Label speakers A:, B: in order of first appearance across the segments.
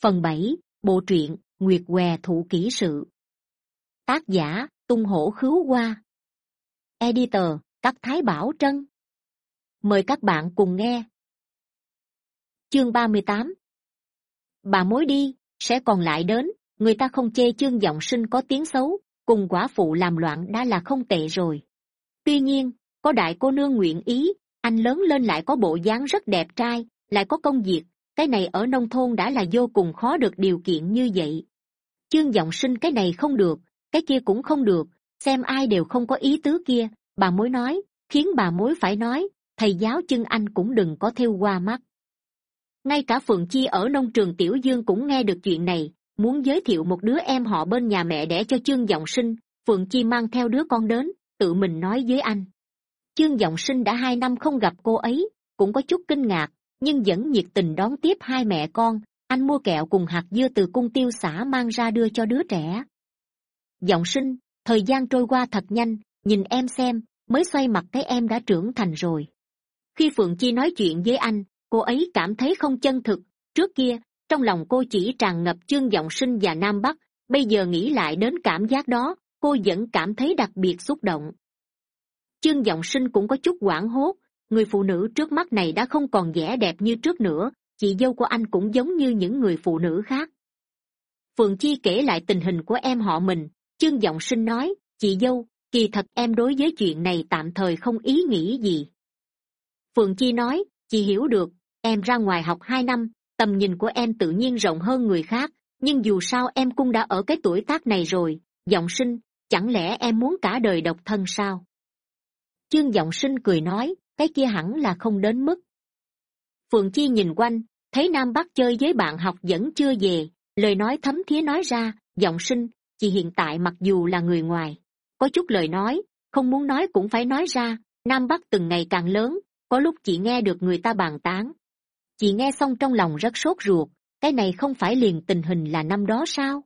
A: phần bảy, bộ truyện nguyệt què thụ kỹ sự. Tác giả, tung hổ khứu hoa. Editor, các thái bảo trân. Mời các bạn cùng nghe. Chương ba mươi tám. Bà mối đi sẽ còn lại đến. Người ta không chê chương giọng sinh có tiếng xấu, cùng quả phụ làm loạn đã là không tệ rồi. Tuy nhiên, có đại cô nương nguyện ý, anh lớn lên lại có bộ dáng rất đẹp trai, lại có công việc cái này ở nông thôn đã là vô cùng khó được điều kiện như vậy. Chương giọng sinh cái này không được, cái kia cũng không được, xem ai đều không có ý tứ kia, bà mối nói, khiến bà mối phải nói, thầy giáo chân anh cũng đừng có theo qua mắt. Ngay cả phượng chi ở nông trường tiểu dương cũng nghe được chuyện này, muốn giới thiệu một đứa em họ bên nhà mẹ đẻ cho chương giọng sinh, phượng chi mang theo đứa con đến, tự mình nói với anh. Chương giọng sinh đã hai năm không gặp cô ấy, cũng có chút kinh ngạc nhưng vẫn nhiệt tình đón tiếp hai mẹ con, anh mua kẹo cùng hạt dưa từ cung tiêu xã mang ra đưa cho đứa trẻ. Giọng sinh, thời gian trôi qua thật nhanh, nhìn em xem, mới xoay mặt thấy em đã trưởng thành rồi. Khi phượng chi nói chuyện với anh, cô ấy cảm thấy không chân thực. Trước kia, trong lòng cô chỉ tràn ngập chương giọng sinh và nam bắc, bây giờ nghĩ lại đến cảm giác đó, cô vẫn cảm thấy đặc biệt xúc động. Chương giọng sinh cũng có chút hoảng hốt người phụ nữ trước mắt này đã không còn vẻ đẹp như trước nữa, chị dâu của anh cũng giống như những người phụ nữ khác. Phượng chi kể lại tình hình của em họ mình chương giọng sinh nói, chị dâu, kỳ thật em đối với chuyện này tạm thời không ý nghĩ gì. Phượng chi nói, chị hiểu được, em ra ngoài học hai năm, tầm nhìn của em tự nhiên rộng hơn người khác, nhưng dù sao em cũng đã ở cái tuổi tác này rồi, giọng sinh, chẳng lẽ em muốn cả đời độc thân sao? Chương giọng sinh cười nói cái kia hẳn là không đến mức. Phượng chi nhìn quanh, thấy nam bắc chơi với bạn học vẫn chưa về, lời nói thấm thía nói ra, giọng sinh, chị hiện tại mặc dù là người ngoài, có chút lời nói, không muốn nói cũng phải nói ra, nam bắc từng ngày càng lớn, có lúc chị nghe được người ta bàn tán. Chị nghe xong trong lòng rất sốt ruột, cái này không phải liền tình hình là năm đó sao?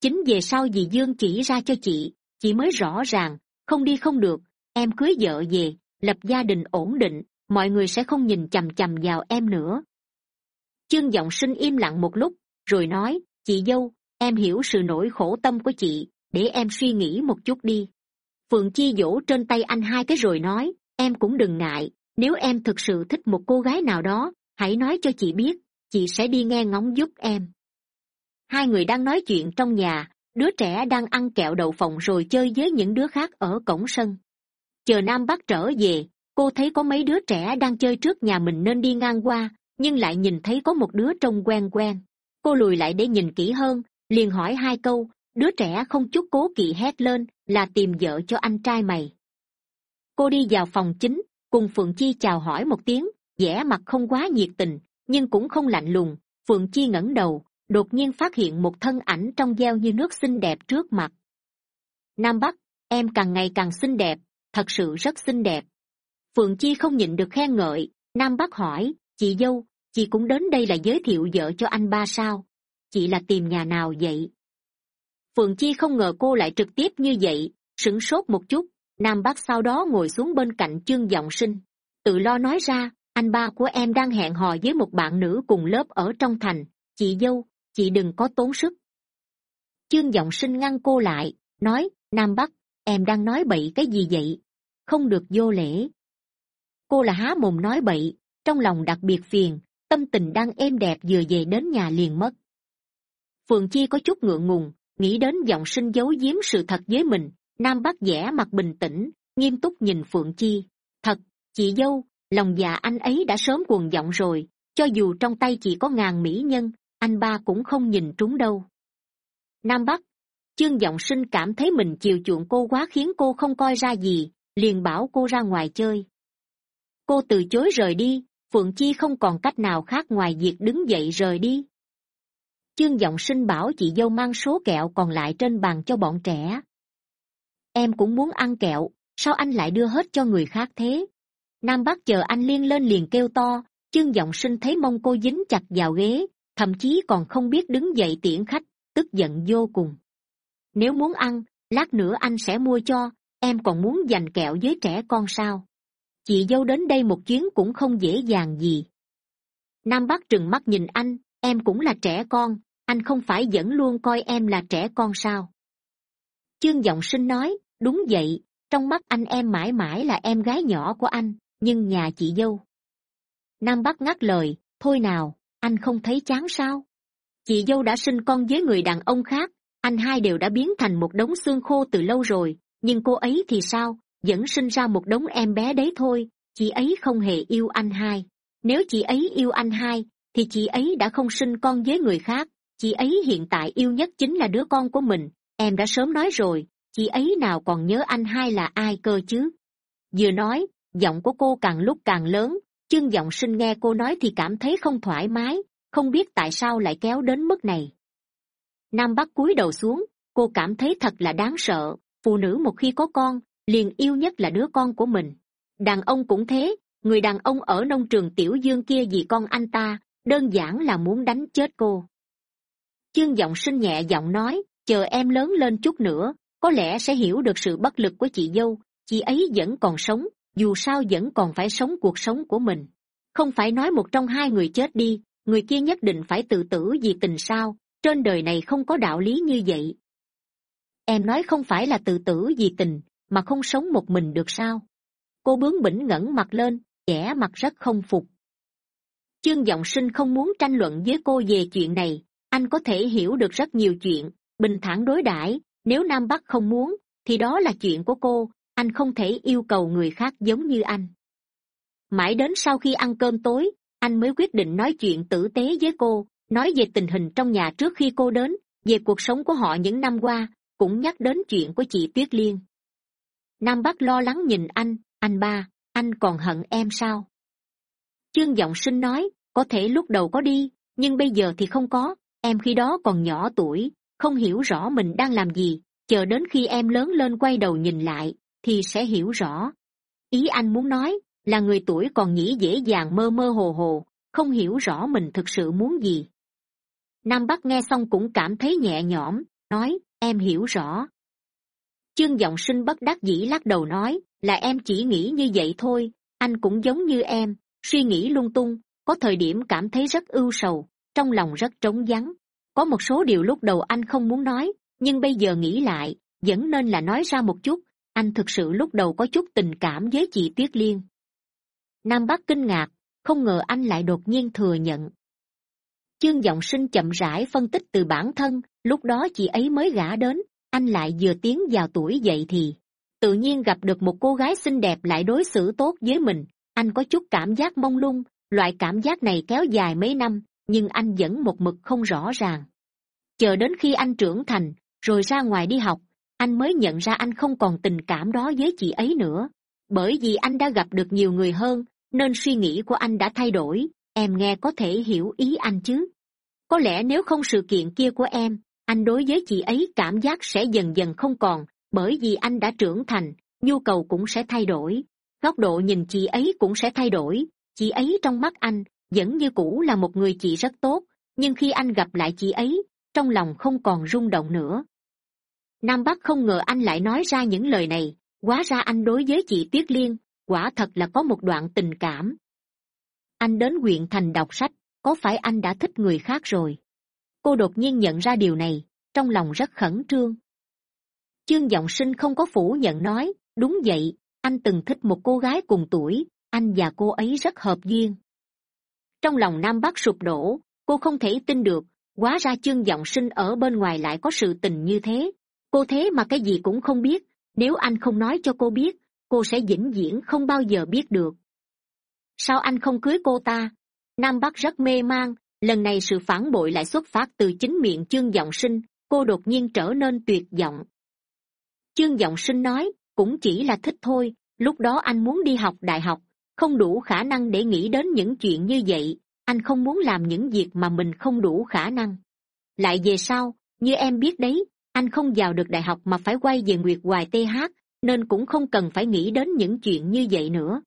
A: Chính về sau dì dương chỉ ra cho chị chị mới rõ ràng, không đi không được, em cưới vợ về lập gia đình ổn định, mọi người sẽ không nhìn chằm chằm vào em nữa. Chương giọng sinh im lặng một lúc, rồi nói, chị dâu, em hiểu sự nỗi khổ tâm của chị, để em suy nghĩ một chút đi. Phượng chi dỗ trên tay anh hai cái rồi nói, em cũng đừng ngại, nếu em thực sự thích một cô gái nào đó, hãy nói cho chị biết, chị sẽ đi nghe ngóng giúp em. Hai người đang nói chuyện trong nhà, đứa trẻ đang ăn kẹo đậu phộng rồi chơi với những đứa khác ở cổng sân chờ nam bắc trở về, cô thấy có mấy đứa trẻ đang chơi trước nhà mình nên đi ngang qua, nhưng lại nhìn thấy có một đứa trông quen quen. Cô lùi lại để nhìn kỹ hơn, liền hỏi hai câu, đứa trẻ không chút cố kỵ hét lên là tìm vợ cho anh trai mày. Cô đi vào phòng chính, cùng phượng chi chào hỏi một tiếng, vẻ mặt không quá nhiệt tình, nhưng cũng không lạnh lùng. Phượng chi ngẩng đầu, đột nhiên phát hiện một thân ảnh trong veo như nước xinh đẹp trước mặt. Nam bắc, em càng ngày càng xinh đẹp thật sự rất xinh đẹp. Phượng chi không nhịn được khen ngợi, nam bắc hỏi, chị dâu, chị cũng đến đây là giới thiệu vợ cho anh ba sao? Chị là tìm nhà nào vậy? Phượng chi không ngờ cô lại trực tiếp như vậy, sửng sốt một chút, nam bắc sau đó ngồi xuống bên cạnh chương giọng sinh, tự lo nói ra, anh ba của em đang hẹn hò với một bạn nữ cùng lớp ở trong thành. Chị dâu, chị đừng có tốn sức. Chương giọng sinh ngăn cô lại, nói, nam bắc, em đang nói bậy cái gì vậy? Không được vô lễ. Cô là há mồm nói bậy, trong lòng đặc biệt phiền, tâm tình đang êm đẹp vừa về đến nhà liền mất. Phượng chi có chút ngượng ngùng, nghĩ đến giọng sinh giấu giếm sự thật với mình, nam bắc vẽ mặt bình tĩnh, nghiêm túc nhìn phượng chi. Thật, chị dâu, lòng già anh ấy đã sớm cuồng giọng rồi, cho dù trong tay chị có ngàn mỹ nhân, anh ba cũng không nhìn trúng đâu. Nam bắc chương giọng sinh cảm thấy mình chiều chuộng cô quá khiến cô không coi ra gì liền bảo cô ra ngoài chơi. Cô từ chối rời đi, phượng chi không còn cách nào khác ngoài việc đứng dậy rời đi. Chương giọng sinh bảo chị dâu mang số kẹo còn lại trên bàn cho bọn trẻ. Em cũng muốn ăn kẹo, sao anh lại đưa hết cho người khác thế? Nam bác chờ anh liên lên liền kêu to, chương giọng sinh thấy mông cô dính chặt vào ghế, thậm chí còn không biết đứng dậy tiễn khách, tức giận vô cùng. Nếu muốn ăn, lát nữa anh sẽ mua cho em còn muốn dành kẹo với trẻ con sao? Chị dâu đến đây một chuyến cũng không dễ dàng gì. Nam bắc trừng mắt nhìn anh, em cũng là trẻ con, anh không phải vẫn luôn coi em là trẻ con sao? Chương giọng sinh nói, đúng vậy, trong mắt anh em mãi mãi là em gái nhỏ của anh, nhưng nhà chị dâu. Nam bắc ngắt lời, thôi nào, anh không thấy chán sao? Chị dâu đã sinh con với người đàn ông khác, anh hai đều đã biến thành một đống xương khô từ lâu rồi nhưng cô ấy thì sao? Vẫn sinh ra một đống em bé đấy thôi. Chị ấy không hề yêu anh hai. Nếu chị ấy yêu anh hai, thì chị ấy đã không sinh con với người khác. Chị ấy hiện tại yêu nhất chính là đứa con của mình. Em đã sớm nói rồi, chị ấy nào còn nhớ anh hai là ai cơ chứ? Vừa nói, giọng của cô càng lúc càng lớn. Chương giọng sinh nghe cô nói thì cảm thấy không thoải mái. Không biết tại sao lại kéo đến mức này. Nam bắc cúi đầu xuống, cô cảm thấy thật là đáng sợ phụ nữ một khi có con, liền yêu nhất là đứa con của mình. Đàn ông cũng thế, người đàn ông ở nông trường tiểu dương kia vì con anh ta, đơn giản là muốn đánh chết cô. Chương giọng sinh nhẹ giọng nói, chờ em lớn lên chút nữa, có lẽ sẽ hiểu được sự bất lực của chị dâu. Chị ấy vẫn còn sống, dù sao vẫn còn phải sống cuộc sống của mình. Không phải nói một trong hai người chết đi, người kia nhất định phải tự tử vì tình sao. Trên đời này không có đạo lý như vậy em nói không phải là tự tử vì tình, mà không sống một mình được sao? Cô bướng bỉnh ngẩng mặt lên, vẻ mặt rất không phục. Chương giọng sinh không muốn tranh luận với cô về chuyện này. Anh có thể hiểu được rất nhiều chuyện. Bình thản đối đãi, nếu nam bắc không muốn, thì đó là chuyện của cô. Anh không thể yêu cầu người khác giống như anh. Mãi đến sau khi ăn cơm tối, anh mới quyết định nói chuyện tử tế với cô, nói về tình hình trong nhà trước khi cô đến, về cuộc sống của họ những năm qua cũng nhắc đến chuyện của chị tuyết liên. Nam bắc lo lắng nhìn anh anh ba, anh còn hận em sao? Chương giọng sinh nói, có thể lúc đầu có đi, nhưng bây giờ thì không có. Em khi đó còn nhỏ tuổi, không hiểu rõ mình đang làm gì. Chờ đến khi em lớn lên quay đầu nhìn lại, thì sẽ hiểu rõ. Ý anh muốn nói là người tuổi còn nghĩ dễ dàng mơ mơ hồ hồ, không hiểu rõ mình thực sự muốn gì. Nam bắc nghe xong cũng cảm thấy nhẹ nhõm, nói em hiểu rõ. Chương giọng sinh bất đắc dĩ lắc đầu nói, là em chỉ nghĩ như vậy thôi, anh cũng giống như em, suy nghĩ lung tung, có thời điểm cảm thấy rất ưu sầu, trong lòng rất trống vắng. Có một số điều lúc đầu anh không muốn nói, nhưng bây giờ nghĩ lại, vẫn nên là nói ra một chút, anh thực sự lúc đầu có chút tình cảm với chị tuyết liên. Nam bắc kinh ngạc, không ngờ anh lại đột nhiên thừa nhận chương giọng sinh chậm rãi phân tích từ bản thân, lúc đó chị ấy mới gả đến, anh lại vừa tiến vào tuổi dậy thì, tự nhiên gặp được một cô gái xinh đẹp lại đối xử tốt với mình. Anh có chút cảm giác mông lung, loại cảm giác này kéo dài mấy năm, nhưng anh vẫn một mực không rõ ràng. Chờ đến khi anh trưởng thành, rồi ra ngoài đi học, anh mới nhận ra anh không còn tình cảm đó với chị ấy nữa. Bởi vì anh đã gặp được nhiều người hơn, nên suy nghĩ của anh đã thay đổi em nghe có thể hiểu ý anh chứ? Có lẽ nếu không sự kiện kia của em, anh đối với chị ấy cảm giác sẽ dần dần không còn, bởi vì anh đã trưởng thành, nhu cầu cũng sẽ thay đổi, góc độ nhìn chị ấy cũng sẽ thay đổi. Chị ấy trong mắt anh, vẫn như cũ là một người chị rất tốt, nhưng khi anh gặp lại chị ấy, trong lòng không còn rung động nữa. Nam bắc không ngờ anh lại nói ra những lời này Quá ra anh đối với chị tuyết liên, quả thật là có một đoạn tình cảm anh đến huyện thành đọc sách, có phải anh đã thích người khác rồi? Cô đột nhiên nhận ra điều này, trong lòng rất khẩn trương. Chương giọng sinh không có phủ nhận nói, đúng vậy, anh từng thích một cô gái cùng tuổi, anh và cô ấy rất hợp duyên. Trong lòng nam bắc sụp đổ, cô không thể tin được Quá ra chương giọng sinh ở bên ngoài lại có sự tình như thế. Cô thế mà cái gì cũng không biết, nếu anh không nói cho cô biết, cô sẽ vĩnh viễn không bao giờ biết được sao anh không cưới cô ta? Nam bắc rất mê man lần này sự phản bội lại xuất phát từ chính miệng chương giọng sinh, cô đột nhiên trở nên tuyệt vọng. Chương giọng sinh nói, cũng chỉ là thích thôi, lúc đó anh muốn đi học đại học, không đủ khả năng để nghĩ đến những chuyện như vậy, anh không muốn làm những việc mà mình không đủ khả năng. Lại về sau, như em biết đấy, anh không vào được đại học mà phải quay về nguyệt hoài th nên cũng không cần phải nghĩ đến những chuyện như vậy nữa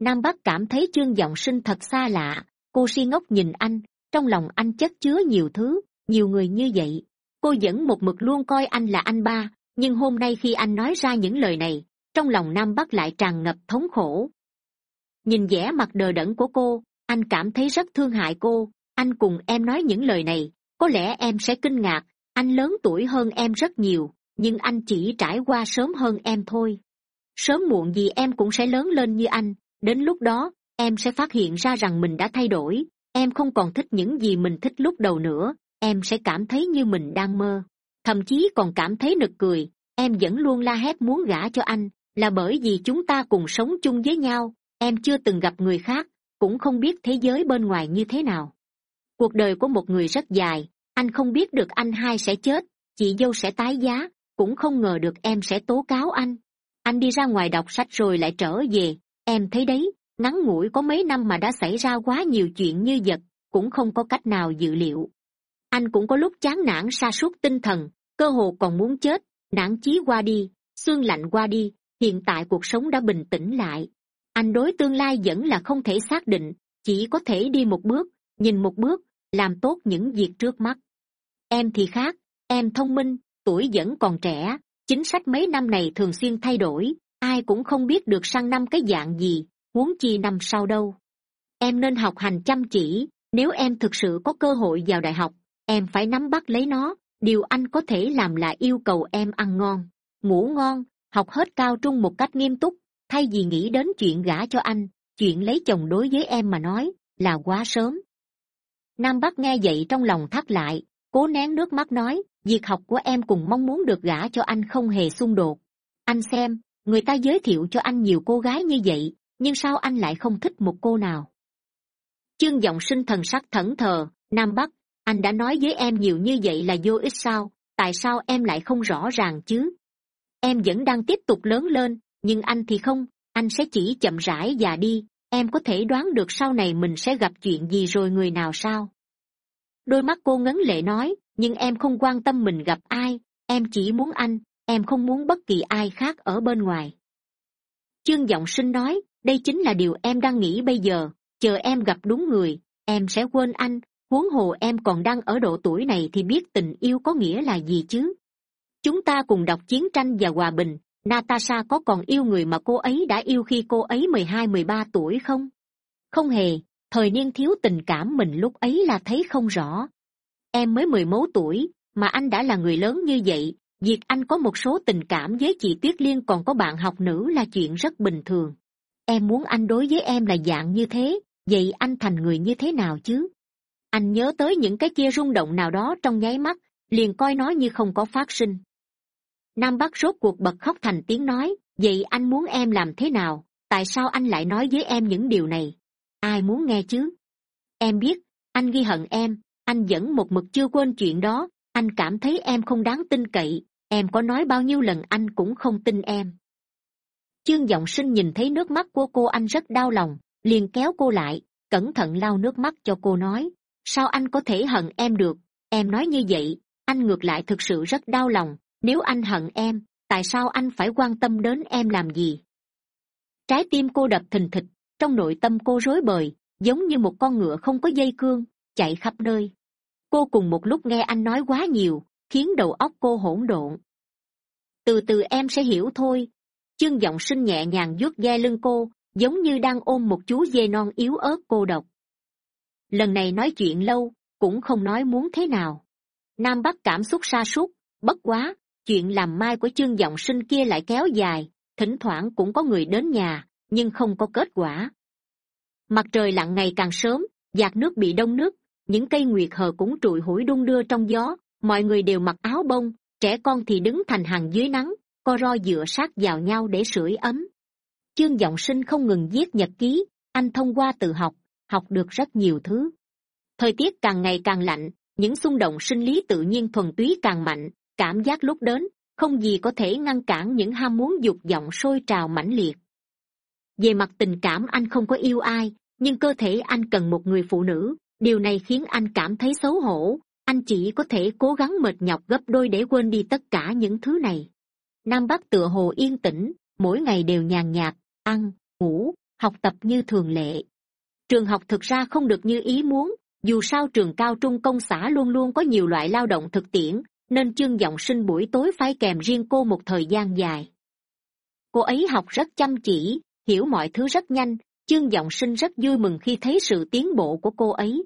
A: nam bắc cảm thấy chương giọng sinh thật xa lạ. Cô si ngốc nhìn anh, trong lòng anh chất chứa nhiều thứ, nhiều người như vậy. Cô vẫn một mực luôn coi anh là anh ba, nhưng hôm nay khi anh nói ra những lời này, trong lòng nam bắc lại tràn ngập thống khổ. Nhìn vẻ mặt đờ đẫn của cô, anh cảm thấy rất thương hại cô. Anh cùng em nói những lời này, có lẽ em sẽ kinh ngạc. Anh lớn tuổi hơn em rất nhiều, nhưng anh chỉ trải qua sớm hơn em thôi. Sớm muộn gì em cũng sẽ lớn lên như anh đến lúc đó, em sẽ phát hiện ra rằng mình đã thay đổi. Em không còn thích những gì mình thích lúc đầu nữa. Em sẽ cảm thấy như mình đang mơ. Thậm chí còn cảm thấy nực cười. Em vẫn luôn la hét muốn gả cho anh, là bởi vì chúng ta cùng sống chung với nhau. Em chưa từng gặp người khác, cũng không biết thế giới bên ngoài như thế nào. Cuộc đời của một người rất dài, anh không biết được anh hai sẽ chết, chị dâu sẽ tái giá, cũng không ngờ được em sẽ tố cáo anh. Anh đi ra ngoài đọc sách rồi lại trở về em thấy đấy, ngắn ngủi có mấy năm mà đã xảy ra quá nhiều chuyện như vật, cũng không có cách nào dự liệu. Anh cũng có lúc chán nản sa sút tinh thần, cơ hồ còn muốn chết, nản chí qua đi, xương lạnh qua đi, hiện tại cuộc sống đã bình tĩnh lại. Anh đối tương lai vẫn là không thể xác định, chỉ có thể đi một bước, nhìn một bước, làm tốt những việc trước mắt. Em thì khác, em thông minh, tuổi vẫn còn trẻ, chính sách mấy năm này thường xuyên thay đổi ai cũng không biết được sang năm cái dạng gì, huống chi năm sau đâu. Em nên học hành chăm chỉ, nếu em thực sự có cơ hội vào đại học, em phải nắm bắt lấy nó. Điều anh có thể làm là yêu cầu em ăn ngon, ngủ ngon, học hết cao trung một cách nghiêm túc. Thay vì nghĩ đến chuyện gả cho anh, chuyện lấy chồng đối với em mà nói là quá sớm. Nam bắc nghe vậy trong lòng thắt lại, cố nén nước mắt nói, việc học của em cùng mong muốn được gả cho anh không hề xung đột. Anh xem người ta giới thiệu cho anh nhiều cô gái như vậy, nhưng sao anh lại không thích một cô nào? Chương giọng sinh thần sắc thẫn thờ, nam bắc, anh đã nói với em nhiều như vậy là vô ích sao? Tại sao em lại không rõ ràng chứ? Em vẫn đang tiếp tục lớn lên, nhưng anh thì không, anh sẽ chỉ chậm rãi già đi. Em có thể đoán được sau này mình sẽ gặp chuyện gì rồi người nào sao? Đôi mắt cô ngấn lệ nói, nhưng em không quan tâm mình gặp ai, em chỉ muốn anh em không muốn bất kỳ ai khác ở bên ngoài. Chương giọng sinh nói, đây chính là điều em đang nghĩ bây giờ, chờ em gặp đúng người, em sẽ quên anh, huống hồ em còn đang ở độ tuổi này thì biết tình yêu có nghĩa là gì chứ. Chúng ta cùng đọc chiến tranh và hòa bình, natasha có còn yêu người mà cô ấy đã yêu khi cô ấy mười hai, mười ba tuổi không? Không hề, thời niên thiếu tình cảm mình lúc ấy là thấy không rõ. Em mới mười mốt tuổi, mà anh đã là người lớn như vậy việc anh có một số tình cảm với chị tuyết liên, còn có bạn học nữ là chuyện rất bình thường. Em muốn anh đối với em là dạng như thế, vậy anh thành người như thế nào chứ? Anh nhớ tới những cái chia rung động nào đó trong nháy mắt, liền coi nó như không có phát sinh. Nam bắc rốt cuộc bật khóc thành tiếng nói, vậy anh muốn em làm thế nào? Tại sao anh lại nói với em những điều này? Ai muốn nghe chứ? Em biết, anh ghi hận em, anh vẫn một mực chưa quên chuyện đó, anh cảm thấy em không đáng tin cậy em có nói bao nhiêu lần anh cũng không tin em. Chương giọng sinh nhìn thấy nước mắt của cô anh rất đau lòng, liền kéo cô lại, cẩn thận lau nước mắt cho cô nói, sao anh có thể hận em được? Em nói như vậy, anh ngược lại thực sự rất đau lòng, nếu anh hận em, tại sao anh phải quan tâm đến em làm gì? Trái tim cô đập thình thịch, trong nội tâm cô rối bời, giống như một con ngựa không có dây cương, chạy khắp nơi. Cô cùng một lúc nghe anh nói quá nhiều khiến đầu óc cô hỗn độn. Từ từ em sẽ hiểu thôi. Chương giọng sinh nhẹ nhàng vuốt ve lưng cô, giống như đang ôm một chú dê non yếu ớt cô độc. Lần này nói chuyện lâu, cũng không nói muốn thế nào. Nam bắc cảm xúc sa sút, bất quá, chuyện làm mai của chương giọng sinh kia lại kéo dài, thỉnh thoảng cũng có người đến nhà, nhưng không có kết quả. Mặt trời lặn ngày càng sớm, giạt nước bị đông nước, những cây nguyệt hờ cũng trụi hủi đung đưa trong gió mọi người đều mặc áo bông, trẻ con thì đứng thành hàng dưới nắng, co ro dựa sát vào nhau để sưởi ấm. Chương giọng sinh không ngừng viết nhật ký, anh thông qua tự học học được rất nhiều thứ. Thời tiết càng ngày càng lạnh, những xung động sinh lý tự nhiên thuần túy càng mạnh, cảm giác lúc đến, không gì có thể ngăn cản những ham muốn dục vọng sôi trào mãnh liệt. Về mặt tình cảm anh không có yêu ai, nhưng cơ thể anh cần một người phụ nữ, điều này khiến anh cảm thấy xấu hổ anh chỉ có thể cố gắng mệt nhọc gấp đôi để quên đi tất cả những thứ này. Nam bắc tựa hồ yên tĩnh, mỗi ngày đều nhàn nhạt, ăn, ngủ, học tập như thường lệ. Trường học thực ra không được như ý muốn, dù sao trường cao trung công xã luôn luôn có nhiều loại lao động thực tiễn, nên chương giọng sinh buổi tối phải kèm riêng cô một thời gian dài. Cô ấy học rất chăm chỉ, hiểu mọi thứ rất nhanh, chương giọng sinh rất vui mừng khi thấy sự tiến bộ của cô ấy.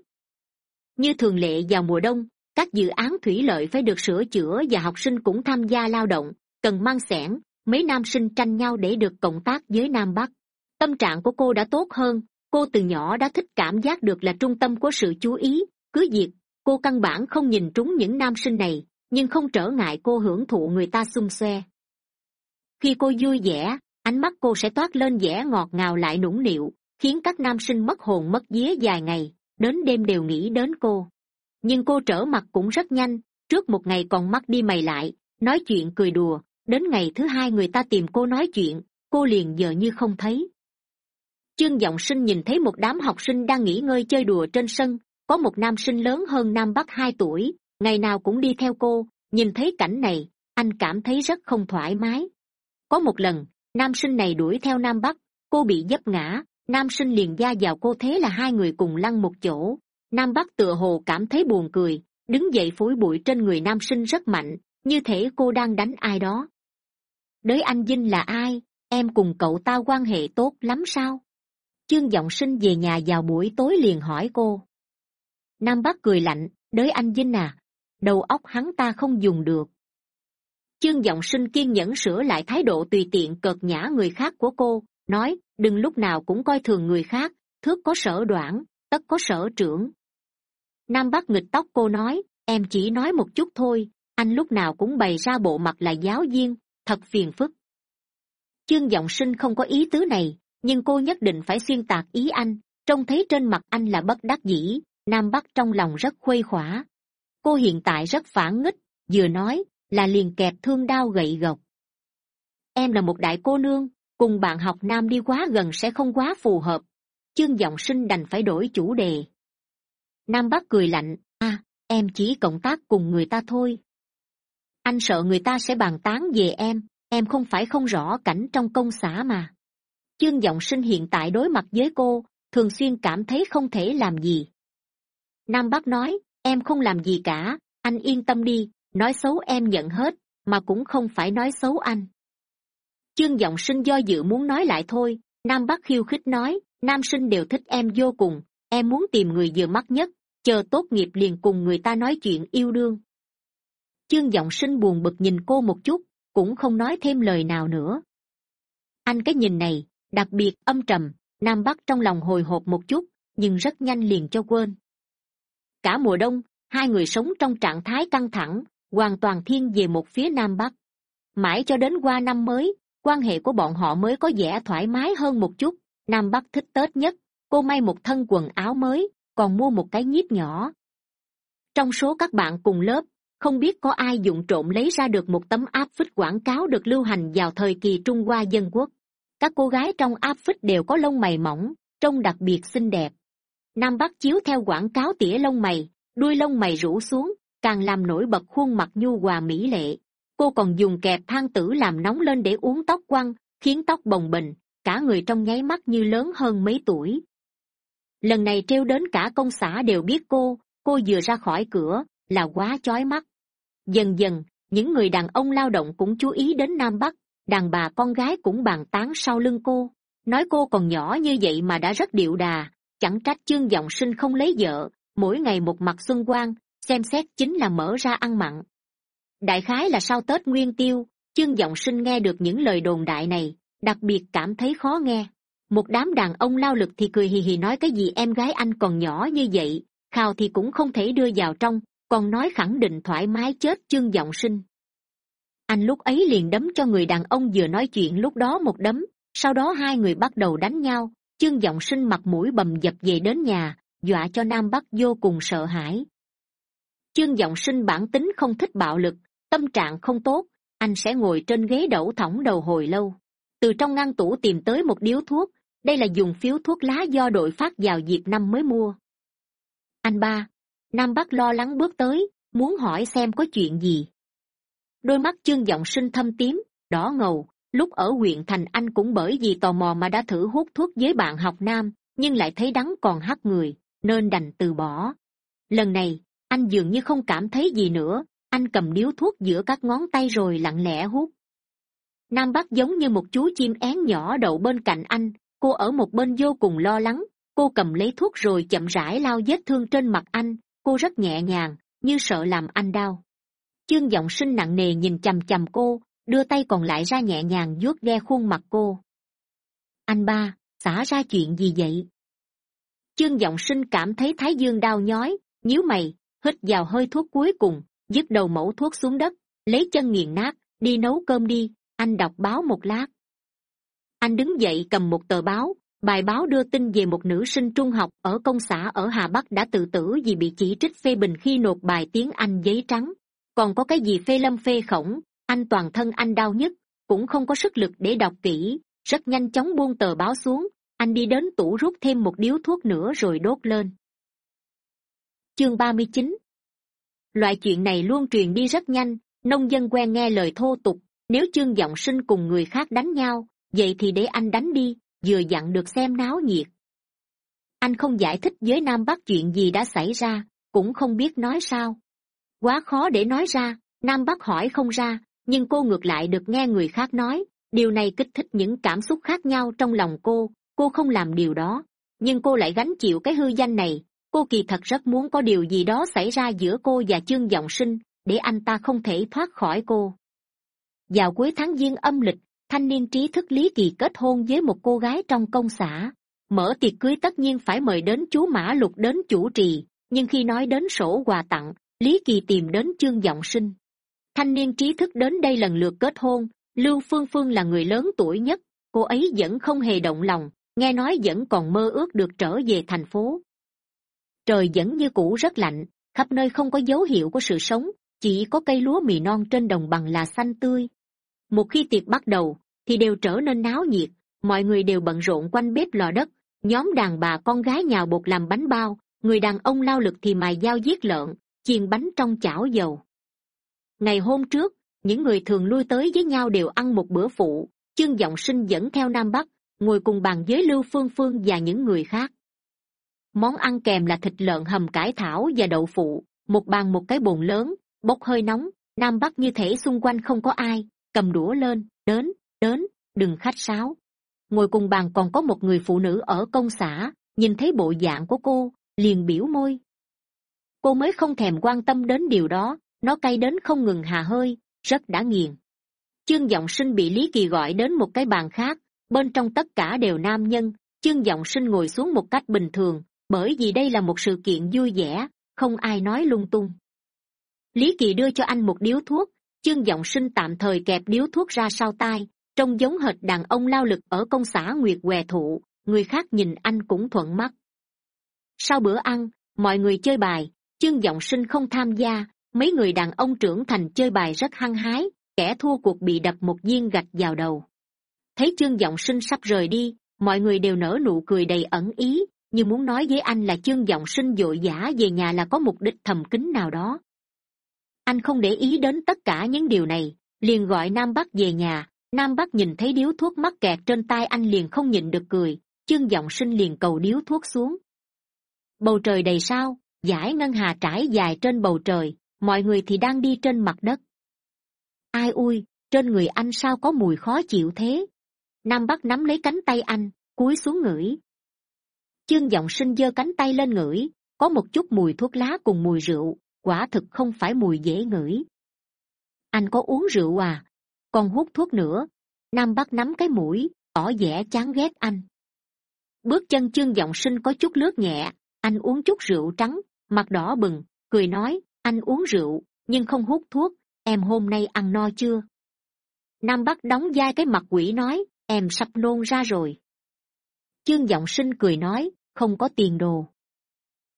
A: Như thường lệ vào mùa đông các dự án thủy lợi phải được sửa chữa và học sinh cũng tham gia lao động, cần mang xẻng mấy nam sinh tranh nhau để được cộng tác với nam bắc. Tâm trạng của cô đã tốt hơn. Cô từ nhỏ đã thích cảm giác được là trung tâm của sự chú ý. Cứ việc, cô căn bản không nhìn trúng những nam sinh này, nhưng không trở ngại cô hưởng thụ người ta xung xoe. Khi cô vui vẻ, ánh mắt cô sẽ toát lên vẻ ngọt ngào lại nũng nịu, khiến các nam sinh mất hồn mất vía dài ngày. Đến đêm đều nghĩ đến cô nhưng cô trở mặt cũng rất nhanh, trước một ngày còn mắt đi mày lại, nói chuyện cười đùa, đến ngày thứ hai người ta tìm cô nói chuyện, cô liền giờ như không thấy. Chương giọng sinh nhìn thấy một đám học sinh đang nghỉ ngơi chơi đùa trên sân, có một nam sinh lớn hơn nam bắc hai tuổi, ngày nào cũng đi theo cô, nhìn thấy cảnh này, anh cảm thấy rất không thoải mái. Có một lần, nam sinh này đuổi theo nam bắc, cô bị dấp ngã, nam sinh liền da vào cô thế là hai người cùng lăn một chỗ nam bắc tựa hồ cảm thấy buồn cười, đứng dậy phối bụi trên người nam sinh rất mạnh, như thể cô đang đánh ai đó. Đới anh dinh là ai? Em cùng cậu ta quan hệ tốt lắm sao? Chương giọng sinh về nhà vào buổi tối liền hỏi cô. Nam bắc cười lạnh, đới anh dinh à đầu óc hắn ta không dùng được. Chương giọng sinh kiên nhẫn sửa lại thái độ tùy tiện cợt nhã người khác của cô, nói, đừng lúc nào cũng coi thường người khác, thước có sở đoạn tất có sở trưởng nam bắc nghịch tóc cô nói, em chỉ nói một chút thôi, anh lúc nào cũng bày ra bộ mặt là giáo viên, thật phiền phức. Chương giọng sinh không có ý tứ này, nhưng cô nhất định phải xuyên tạc ý anh, trông thấy trên mặt anh là bất đắc dĩ, nam bắc trong lòng rất khuây khỏa. Cô hiện tại rất phản nghích vừa nói là liền kẹp thương đao gậy gộc. Em là một đại cô nương, cùng bạn học nam đi quá gần sẽ không quá phù hợp. Chương giọng sinh đành phải đổi chủ đề nam bắc cười lạnh, a, em chỉ cộng tác cùng người ta thôi. Anh sợ người ta sẽ bàn tán về em em không phải không rõ cảnh trong công xã mà. Chương giọng sinh hiện tại đối mặt với cô, thường xuyên cảm thấy không thể làm gì. Nam bắc nói, em không làm gì cả, anh yên tâm đi, nói xấu em nhận hết, mà cũng không phải nói xấu anh. Chương giọng sinh do dự muốn nói lại thôi, nam bắc khiêu khích nói, nam sinh đều thích em vô cùng, em muốn tìm người vừa mắt nhất chờ tốt nghiệp liền cùng người ta nói chuyện yêu đương. Chương giọng sinh buồn bực nhìn cô một chút, cũng không nói thêm lời nào nữa. Anh cái nhìn này, đặc biệt âm trầm, nam bắc trong lòng hồi hộp một chút, nhưng rất nhanh liền cho quên. Cả mùa đông, hai người sống trong trạng thái căng thẳng, hoàn toàn thiên về một phía nam bắc. Mãi cho đến qua năm mới, quan hệ của bọn họ mới có vẻ thoải mái hơn một chút. Nam bắc thích tết nhất, cô may một thân quần áo mới còn mua một cái nhíp nhỏ. Trong số các bạn cùng lớp, không biết có ai dụng trộm lấy ra được một tấm áp phích quảng cáo được lưu hành vào thời kỳ trung hoa dân quốc. Các cô gái trong áp phích đều có lông mày mỏng, trông đặc biệt xinh đẹp. Nam bắc chiếu theo quảng cáo tỉa lông mày, đuôi lông mày rũ xuống, càng làm nổi bật khuôn mặt nhu hòa mỹ lệ. Cô còn dùng kẹp than tử làm nóng lên để uống tóc quăng khiến tóc bồng bềnh, cả người trong nháy mắt như lớn hơn mấy tuổi lần này trêu đến cả công xã đều biết cô cô vừa ra khỏi cửa, là quá chói mắt. Dần dần, những người đàn ông lao động cũng chú ý đến nam bắc, đàn bà con gái cũng bàn tán sau lưng cô. Nói cô còn nhỏ như vậy mà đã rất điệu đà, chẳng trách chương giọng sinh không lấy vợ, mỗi ngày một mặt xuân quang, xem xét chính là mở ra ăn mặn. Đại khái là sau tết nguyên tiêu chương giọng sinh nghe được những lời đồn đại này, đặc biệt cảm thấy khó nghe một đám đàn ông lao lực thì cười hì hì nói cái gì em gái anh còn nhỏ như vậy. Khao thì cũng không thể đưa vào trong, còn nói khẳng định thoải mái chết chương giọng sinh. Anh lúc ấy liền đấm cho người đàn ông vừa nói chuyện lúc đó một đấm, sau đó hai người bắt đầu đánh nhau, chương giọng sinh mặt mũi bầm dập về đến nhà, dọa cho nam bắc vô cùng sợ hãi. Chương giọng sinh bản tính không thích bạo lực, tâm trạng không tốt, anh sẽ ngồi trên ghế đẩu thõng đầu hồi lâu. Từ trong ngăn tủ tìm tới một điếu thuốc đây là dùng phiếu thuốc lá do đội phát vào dịp năm mới mua. Anh ba, nam bắc lo lắng bước tới, muốn hỏi xem có chuyện gì. Đôi mắt chương giọng sinh thâm tím, đỏ ngầu, lúc ở huyện thành anh cũng bởi vì tò mò mà đã thử hút thuốc với bạn học nam, nhưng lại thấy đắng còn hắt người, nên đành từ bỏ. Lần này, anh dường như không cảm thấy gì nữa, anh cầm điếu thuốc giữa các ngón tay rồi lặng lẽ hút. Nam bắc giống như một chú chim én nhỏ đậu bên cạnh anh cô ở một bên vô cùng lo lắng. Cô cầm lấy thuốc rồi chậm rãi lao vết thương trên mặt anh. Cô rất nhẹ nhàng, như sợ làm anh đau. Chương giọng sinh nặng nề nhìn chằm chằm cô, đưa tay còn lại ra nhẹ nhàng vuốt ghe khuôn mặt cô. Anh ba, xả ra chuyện gì vậy? Chương giọng sinh cảm thấy thái dương đau nhói, nhíu mày, hít vào hơi thuốc cuối cùng, dứt đầu mẫu thuốc xuống đất, lấy chân nghiền nát, đi nấu cơm đi. Anh đọc báo một lát anh đứng dậy cầm một tờ báo, bài báo đưa tin về một nữ sinh trung học ở công xã ở hà bắc đã tự tử vì bị chỉ trích phê bình khi nộp bài tiếng anh giấy trắng. Còn có cái gì phê lâm phê khổng, anh toàn thân anh đau nhất, cũng không có sức lực để đọc kỹ. Rất nhanh chóng buông tờ báo xuống, anh đi đến tủ rút thêm một điếu thuốc nữa rồi đốt lên. Chương ba mươi chín. Loại chuyện này luôn truyền đi rất nhanh, nông dân quen nghe lời thô tục, nếu chương giọng sinh cùng người khác đánh nhau vậy thì để anh đánh đi, vừa dặn được xem náo nhiệt. Anh không giải thích với nam bắc chuyện gì đã xảy ra, cũng không biết nói sao. Quá khó để nói ra, nam bắc hỏi không ra, nhưng cô ngược lại được nghe người khác nói. Điều này kích thích những cảm xúc khác nhau trong lòng cô cô không làm điều đó. Nhưng cô lại gánh chịu cái hư danh này. Cô kỳ thật rất muốn có điều gì đó xảy ra giữa cô và chương giọng sinh, để anh ta không thể thoát khỏi cô. Vào cuối tháng giêng âm lịch thanh niên trí thức lý kỳ kết hôn với một cô gái trong công xã. Mở tiệc cưới tất nhiên phải mời đến chú mã lục đến chủ trì, nhưng khi nói đến sổ quà tặng, lý kỳ tìm đến chương giọng sinh. Thanh niên trí thức đến đây lần lượt kết hôn, lưu phương phương là người lớn tuổi nhất, cô ấy vẫn không hề động lòng, nghe nói vẫn còn mơ ước được trở về thành phố. Trời vẫn như cũ rất lạnh, khắp nơi không có dấu hiệu của sự sống, chỉ có cây lúa mì non trên đồng bằng là xanh tươi một khi tiệc bắt đầu, thì đều trở nên náo nhiệt, mọi người đều bận rộn quanh bếp lò đất, nhóm đàn bà con gái nhào bột làm bánh bao, người đàn ông lao lực thì mài dao giết lợn, chiên bánh trong chảo dầu. Ngày hôm trước, những người thường lui tới với nhau đều ăn một bữa phụ, chương giọng sinh dẫn theo nam bắc, ngồi cùng bàn với lưu phương phương và những người khác. Món ăn kèm là thịt lợn hầm cải thảo và đậu phụ, một bàn một cái bồn lớn, bốc hơi nóng, nam bắc như thể xung quanh không có ai cầm đũa lên, đến đến, đừng khách sáo. Ngồi cùng bàn còn có một người phụ nữ ở công xã, nhìn thấy bộ dạng của cô, liền biểu môi. Cô mới không thèm quan tâm đến điều đó, nó cay đến không ngừng hà hơi, rất đã nghiền. Chương giọng sinh bị lý kỳ gọi đến một cái bàn khác, bên trong tất cả đều nam nhân, chương giọng sinh ngồi xuống một cách bình thường, bởi vì đây là một sự kiện vui vẻ, không ai nói lung tung. Lý kỳ đưa cho anh một điếu thuốc chương g sinh tạm thời kẹp điếu thuốc ra sau tai, trông giống hệt đàn ông lao lực ở công xã nguyệt què thụ, người khác nhìn anh cũng thuận mắt. Sau bữa ăn, mọi người chơi bài, chương g sinh không tham gia, mấy người đàn ông trưởng thành chơi bài rất hăng hái, kẻ thua cuộc bị đập một viên gạch vào đầu. Thấy chương g sinh sắp rời đi, mọi người đều nở nụ cười đầy ẩn ý, như muốn nói với anh là chương g sinh vội vã về nhà là có mục đích thầm kín nào đó anh không để ý đến tất cả những điều này, liền gọi nam bắc về nhà. Nam bắc nhìn thấy điếu thuốc mắc kẹt trên tay anh liền không nhịn được cười, chương giọng sinh liền cầu điếu thuốc xuống. Bầu trời đầy sao, dải ngân hà trải dài trên bầu trời, mọi người thì đang đi trên mặt đất. Ai ui, trên người anh sao có mùi khó chịu thế? Nam bắc nắm lấy cánh tay anh, cúi xuống ngửi. Chương giọng sinh giơ cánh tay lên ngửi, có một chút mùi thuốc lá cùng mùi rượu quả thực không phải mùi dễ ngửi. Anh có uống rượu à? Còn hút thuốc nữa. Nam bắc nắm cái mũi, tỏ vẻ chán ghét anh. Bước chân chương giọng sinh có chút lướt nhẹ. Anh uống chút rượu trắng, mặt đỏ bừng, cười nói, anh uống rượu, nhưng không hút thuốc. Em hôm nay ăn no chưa? Nam bắc đóng vai cái mặt quỷ nói, em sắp nôn ra rồi. Chương giọng sinh cười nói, không có tiền đồ.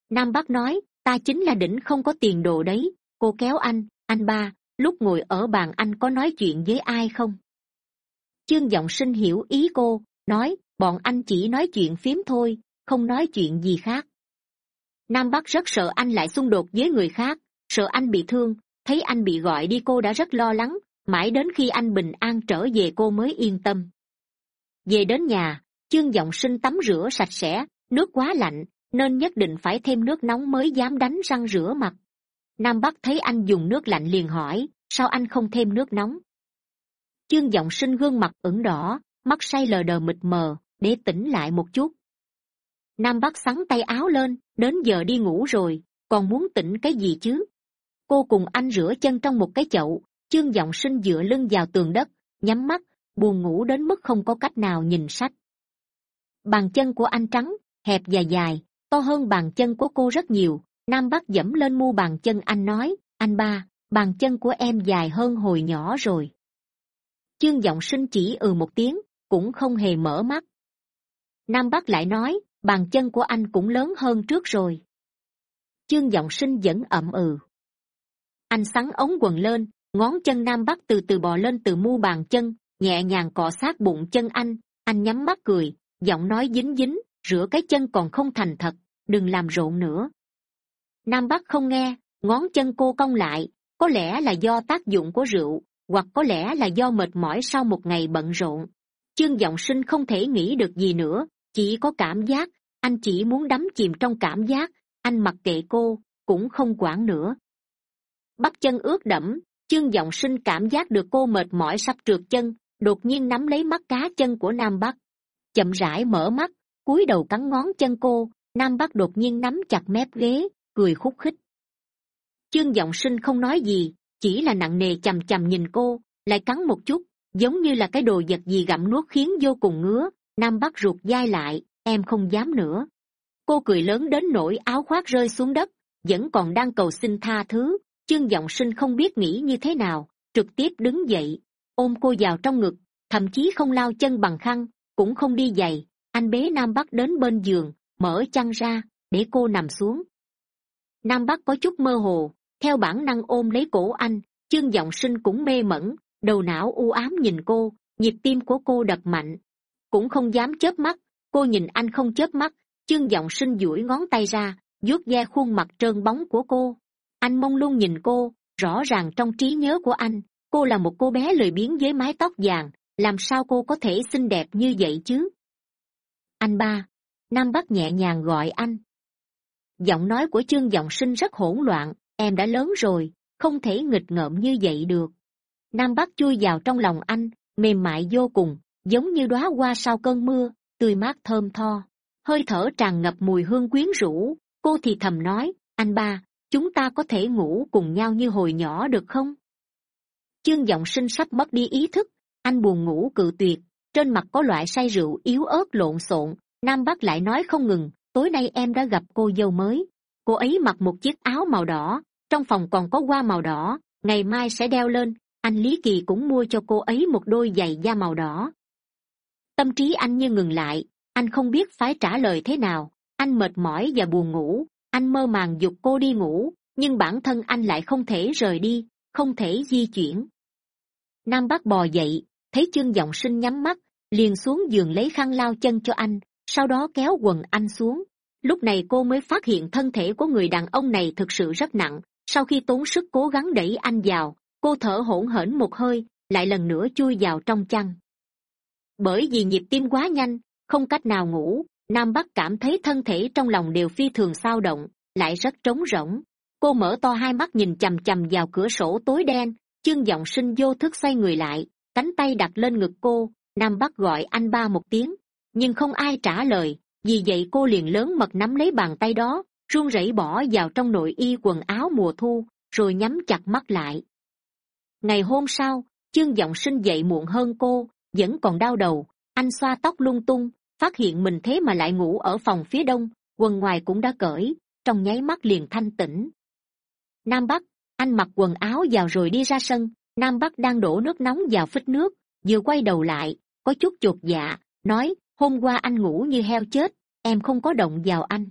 A: Nam bắc nói ta chính là đỉnh không có tiền đồ đấy. Cô kéo anh anh ba, lúc ngồi ở bàn anh có nói chuyện với ai không? Chương giọng sinh hiểu ý cô, nói, bọn anh chỉ nói chuyện phiếm thôi, không nói chuyện gì khác. Nam bắc rất sợ anh lại xung đột với người khác, sợ anh bị thương, thấy anh bị gọi đi cô đã rất lo lắng, mãi đến khi anh bình an trở về cô mới yên tâm. Về đến nhà, chương giọng sinh tắm rửa sạch sẽ, nước quá lạnh nên nhất định phải thêm nước nóng mới dám đánh răng rửa mặt. Nam bắc thấy anh dùng nước lạnh liền hỏi, sao anh không thêm nước nóng? Chương giọng sinh gương mặt ửng đỏ, mắt say lờ đờ mịt mờ, để tỉnh lại một chút. Nam bắc sắn tay áo lên, đến giờ đi ngủ rồi, còn muốn tỉnh cái gì chứ? Cô cùng anh rửa chân trong một cái chậu, chương giọng sinh dựa lưng vào tường đất, nhắm mắt, buồn ngủ đến mức không có cách nào nhìn sách. Bàn chân của anh trắng, hẹp và dài to hơn bàn chân của cô rất nhiều. Nam bắc dẫm lên mu bàn chân anh nói, anh ba, bàn chân của em dài hơn hồi nhỏ rồi. Chương giọng sinh chỉ ừ một tiếng, cũng không hề mở mắt. Nam bắc lại nói, bàn chân của anh cũng lớn hơn trước rồi. Chương giọng sinh vẫn ậm ừ. Anh sắn ống quần lên, ngón chân nam bắc từ từ bò lên từ mu bàn chân, nhẹ nhàng cọ sát bụng chân anh. Anh nhắm mắt cười, giọng nói dính dính rửa cái chân còn không thành thật, đừng làm rộn nữa. Nam bắc không nghe, ngón chân cô cong lại, có lẽ là do tác dụng của rượu, hoặc có lẽ là do mệt mỏi sau một ngày bận rộn. Chương giọng sinh không thể nghĩ được gì nữa, chỉ có cảm giác, anh chỉ muốn đắm chìm trong cảm giác, anh mặc kệ cô, cũng không quản nữa. Bắt chân ướt đẫm, chương giọng sinh cảm giác được cô mệt mỏi sắp trượt chân, đột nhiên nắm lấy mắt cá chân của nam bắc. Chậm rãi mở mắt cúi đầu cắn ngón chân cô, nam bắc đột nhiên nắm chặt mép ghế, cười khúc khích. Chương giọng sinh không nói gì, chỉ là nặng nề chằm chằm nhìn cô, lại cắn một chút, giống như là cái đồ vật gì gặm nuốt khiến vô cùng ngứa, nam bắc ruột dai lại, em không dám nữa. Cô cười lớn đến nỗi áo khoác rơi xuống đất, vẫn còn đang cầu xin tha thứ, chương giọng sinh không biết nghĩ như thế nào, trực tiếp đứng dậy, ôm cô vào trong ngực, thậm chí không lao chân bằng khăn, cũng không đi giày anh bế nam bắc đến bên giường, mở chăn ra, để cô nằm xuống. Nam bắc có chút mơ hồ, theo bản năng ôm lấy cổ anh, chương giọng sinh cũng mê mẩn, đầu não u ám nhìn cô, nhịp tim của cô đập mạnh. Cũng không dám chớp mắt, cô nhìn anh không chớp mắt, chương giọng sinh duỗi ngón tay ra, vuốt ve khuôn mặt trơn bóng của cô. Anh mông lung nhìn cô, rõ ràng trong trí nhớ của anh, cô là một cô bé lười biếng với mái tóc vàng, làm sao cô có thể xinh đẹp như vậy chứ? Anh ba, nam bắc nhẹ nhàng gọi anh. Giọng nói của chương giọng sinh rất hỗn loạn, em đã lớn rồi, không thể nghịch ngợm như vậy được. Nam bắc chui vào trong lòng anh, mềm mại vô cùng, giống như đóa hoa sau cơn mưa, tươi mát thơm tho. Hơi thở tràn ngập mùi hương quyến rũ, cô thì thầm nói, anh ba, chúng ta có thể ngủ cùng nhau như hồi nhỏ được không? Chương giọng sinh sắp mất đi ý thức, anh buồn ngủ cự tuyệt trên mặt có loại say rượu yếu ớt lộn xộn, nam bắc lại nói không ngừng, tối nay em đã gặp cô dâu mới. Cô ấy mặc một chiếc áo màu đỏ, trong phòng còn có hoa màu đỏ, ngày mai sẽ đeo lên, anh lý kỳ cũng mua cho cô ấy một đôi giày da màu đỏ. Tâm trí anh như ngừng lại, anh không biết phải trả lời thế nào, anh mệt mỏi và buồn ngủ, anh mơ màng dục cô đi ngủ, nhưng bản thân anh lại không thể rời đi, không thể di chuyển. Nam bác bò dậy, thấy chương giọng sinh nhắm mắt liền xuống giường lấy khăn lao chân cho anh, sau đó kéo quần anh xuống. Lúc này cô mới phát hiện thân thể của người đàn ông này thực sự rất nặng. Sau khi tốn sức cố gắng đẩy anh vào, cô thở hổn hển một hơi, lại lần nữa chui vào trong chăn. Bởi vì nhịp tim quá nhanh, không cách nào ngủ, nam bắc cảm thấy thân thể trong lòng đều phi thường sao động, lại rất trống rỗng. Cô mở to hai mắt nhìn c h ầ m c h ầ m vào cửa sổ tối đen, chương giọng sinh vô thức xoay người lại, cánh tay đặt lên ngực cô nam bắc gọi anh ba một tiếng, nhưng không ai trả lời, vì vậy cô liền lớn mật nắm lấy bàn tay đó, run rẩy bỏ vào trong nội y quần áo mùa thu, rồi nhắm chặt mắt lại. Ngày hôm sau, chương giọng sinh dậy muộn hơn cô, vẫn còn đau đầu, anh xoa tóc lung tung, phát hiện mình thế mà lại ngủ ở phòng phía đông, quần ngoài cũng đã cởi, trong nháy mắt liền thanh tĩnh. Nam bắc, anh mặc quần áo vào rồi đi ra sân, nam bắc đang đổ nước nóng vào phích nước, vừa quay đầu lại có chút chột dạ nói, hôm qua anh ngủ như heo chết, em không có động vào anh.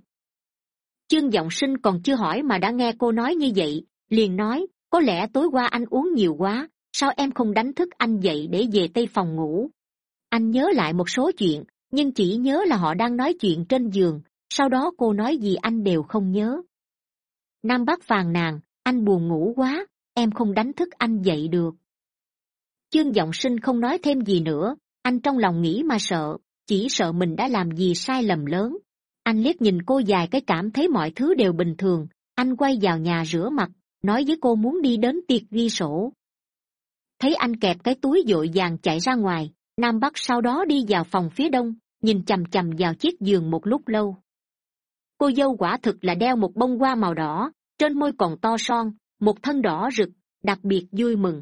A: Chương giọng sinh còn chưa hỏi mà đã nghe cô nói như vậy, liền nói, có lẽ tối qua anh uống nhiều quá, sao em không đánh thức anh dậy để về tây phòng ngủ? Anh nhớ lại một số chuyện, nhưng chỉ nhớ là họ đang nói chuyện trên giường, sau đó cô nói gì anh đều không nhớ. Nam bắc phàn nàn, anh buồn ngủ quá, em không đánh thức anh dậy được. Chương giọng sinh không nói thêm gì nữa anh trong lòng nghĩ mà sợ, chỉ sợ mình đã làm gì sai lầm lớn. Anh liếc nhìn cô dài cái cảm thấy mọi thứ đều bình thường. Anh quay vào nhà rửa mặt, nói với cô muốn đi đến tiệc ghi sổ. Thấy anh kẹp cái túi d ộ i vàng chạy ra ngoài, nam bắc sau đó đi vào phòng phía đông, nhìn c h ầ m c h ầ m vào chiếc giường một lúc lâu. Cô dâu quả thực là đeo một bông hoa màu đỏ, trên môi còn to son, một thân đỏ rực, đặc biệt vui mừng.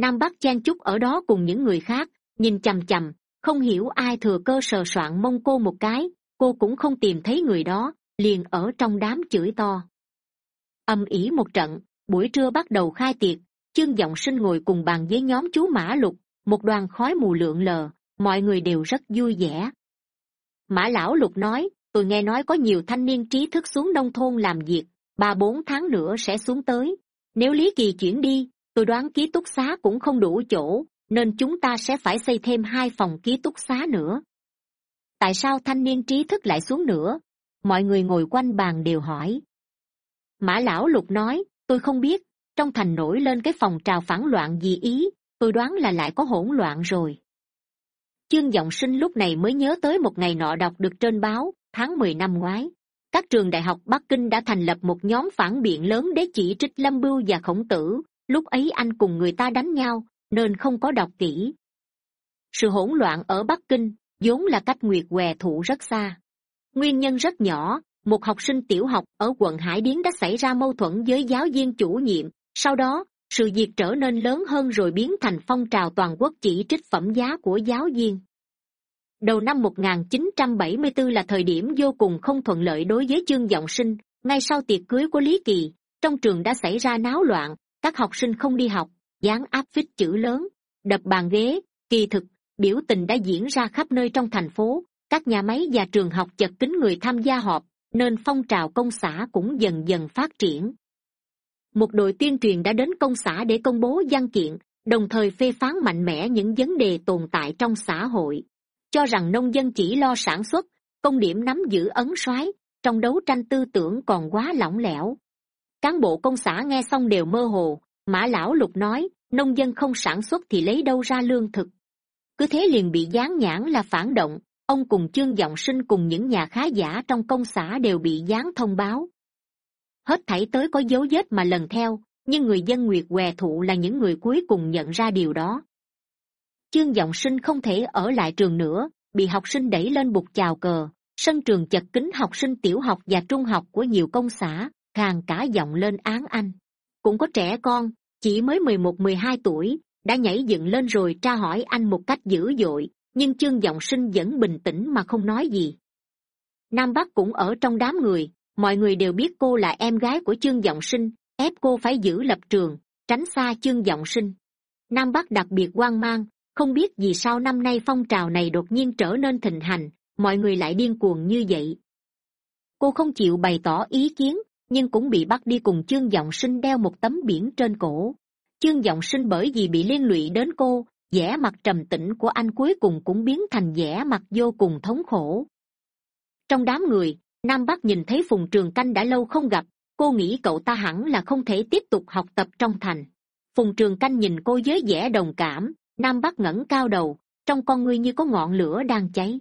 A: Nam bắc chen chúc ở đó cùng những người khác nhìn chằm chằm, không hiểu ai thừa cơ sờ soạn mông cô một cái, cô cũng không tìm thấy người đó, liền ở trong đám chửi to. Âm ỉ một trận, buổi trưa bắt đầu khai tiệc, chương giọng sinh ngồi cùng bàn với nhóm chú mã lục, một đoàn khói mù lượn lờ, mọi người đều rất vui vẻ. Mã lão lục nói, tôi nghe nói có nhiều thanh niên trí thức xuống nông thôn làm việc, ba bốn tháng nữa sẽ xuống tới. Nếu lý kỳ chuyển đi, tôi đoán ký túc xá cũng không đủ chỗ nên chúng ta sẽ phải xây thêm hai phòng ký túc xá nữa. Tại sao thanh niên trí thức lại xuống nữa? Mọi người ngồi quanh bàn đều hỏi. Mã lão lục nói, tôi không biết, trong thành nổi lên cái phòng trào phản loạn gì ý, tôi đoán là lại có hỗn loạn rồi. Chương giọng sinh lúc này mới nhớ tới một ngày nọ đọc được trên báo, tháng mười năm ngoái. Các trường đại học bắc kinh đã thành lập một nhóm phản biện lớn để chỉ trích lâm bưu và khổng tử. Lúc ấy anh cùng người ta đánh nhau nên không có đọc kỹ. Sự hỗn loạn ở bắc kinh vốn là cách nguyệt què thụ rất xa. Nguyên nhân rất nhỏ, một học sinh tiểu học ở quận hải điến đã xảy ra mâu thuẫn với giáo viên chủ nhiệm. Sau đó, sự việc trở nên lớn hơn rồi biến thành phong trào toàn quốc chỉ trích phẩm giá của giáo viên. Đầu năm 1974 là thời điểm vô cùng không thuận lợi đối với chương g sinh. Ngay sau tiệc cưới của lý kỳ, trong trường đã xảy ra náo loạn, các học sinh không đi học dán áp phích chữ lớn, đập bàn ghế, kỳ thực, biểu tình đã diễn ra khắp nơi trong thành phố. Các nhà máy và trường học chật kín người tham gia họp, nên phong trào công xã cũng dần dần phát triển. Một đội tuyên truyền đã đến công xã để công bố văn kiện, đồng thời phê phán mạnh mẽ những vấn đề tồn tại trong xã hội. Cho rằng nông dân chỉ lo sản xuất, công điểm nắm giữ ấn soái, trong đấu tranh tư tưởng còn quá lỏng lẻo. Cán bộ công xã nghe xong đều mơ hồ mã lão lục nói, nông dân không sản xuất thì lấy đâu ra lương thực. Cứ thế liền bị gián nhãn là phản động, ông cùng chương giọng sinh cùng những nhà khá giả trong công xã đều bị gián thông báo. Hết thảy tới có dấu vết mà lần theo, nhưng người dân nguyệt què thụ là những người cuối cùng nhận ra điều đó. Chương giọng sinh không thể ở lại trường nữa, bị học sinh đẩy lên bục chào cờ. Sân trường chật kín học sinh tiểu học và trung học của nhiều công xã, càng cả giọng lên án anh. Cũng có trẻ con chỉ mới mười một, mười hai tuổi, đã nhảy dựng lên rồi tra hỏi anh một cách dữ dội, nhưng chương giọng sinh vẫn bình tĩnh mà không nói gì. Nam bắc cũng ở trong đám người, mọi người đều biết cô là em gái của chương giọng sinh, ép cô phải giữ lập trường, tránh xa chương giọng sinh. Nam bắc đặc biệt hoang mang, không biết vì sao năm nay phong trào này đột nhiên trở nên thịnh hành, mọi người lại điên cuồng như vậy. Cô không chịu bày tỏ ý kiến nhưng cũng bị bắt đi cùng chương g sinh đeo một tấm biển trên cổ. Chương g sinh bởi vì bị liên lụy đến cô, vẻ mặt trầm tĩnh của anh cuối cùng cũng biến thành vẻ mặt vô cùng thống khổ. Trong đám người, nam bắc nhìn thấy phùng trường canh đã lâu không gặp, cô nghĩ cậu ta hẳn là không thể tiếp tục học tập trong thành. Phùng trường canh nhìn cô với vẻ đồng cảm, nam bắc ngẩng cao đầu, trong con ngươi như có ngọn lửa đang cháy.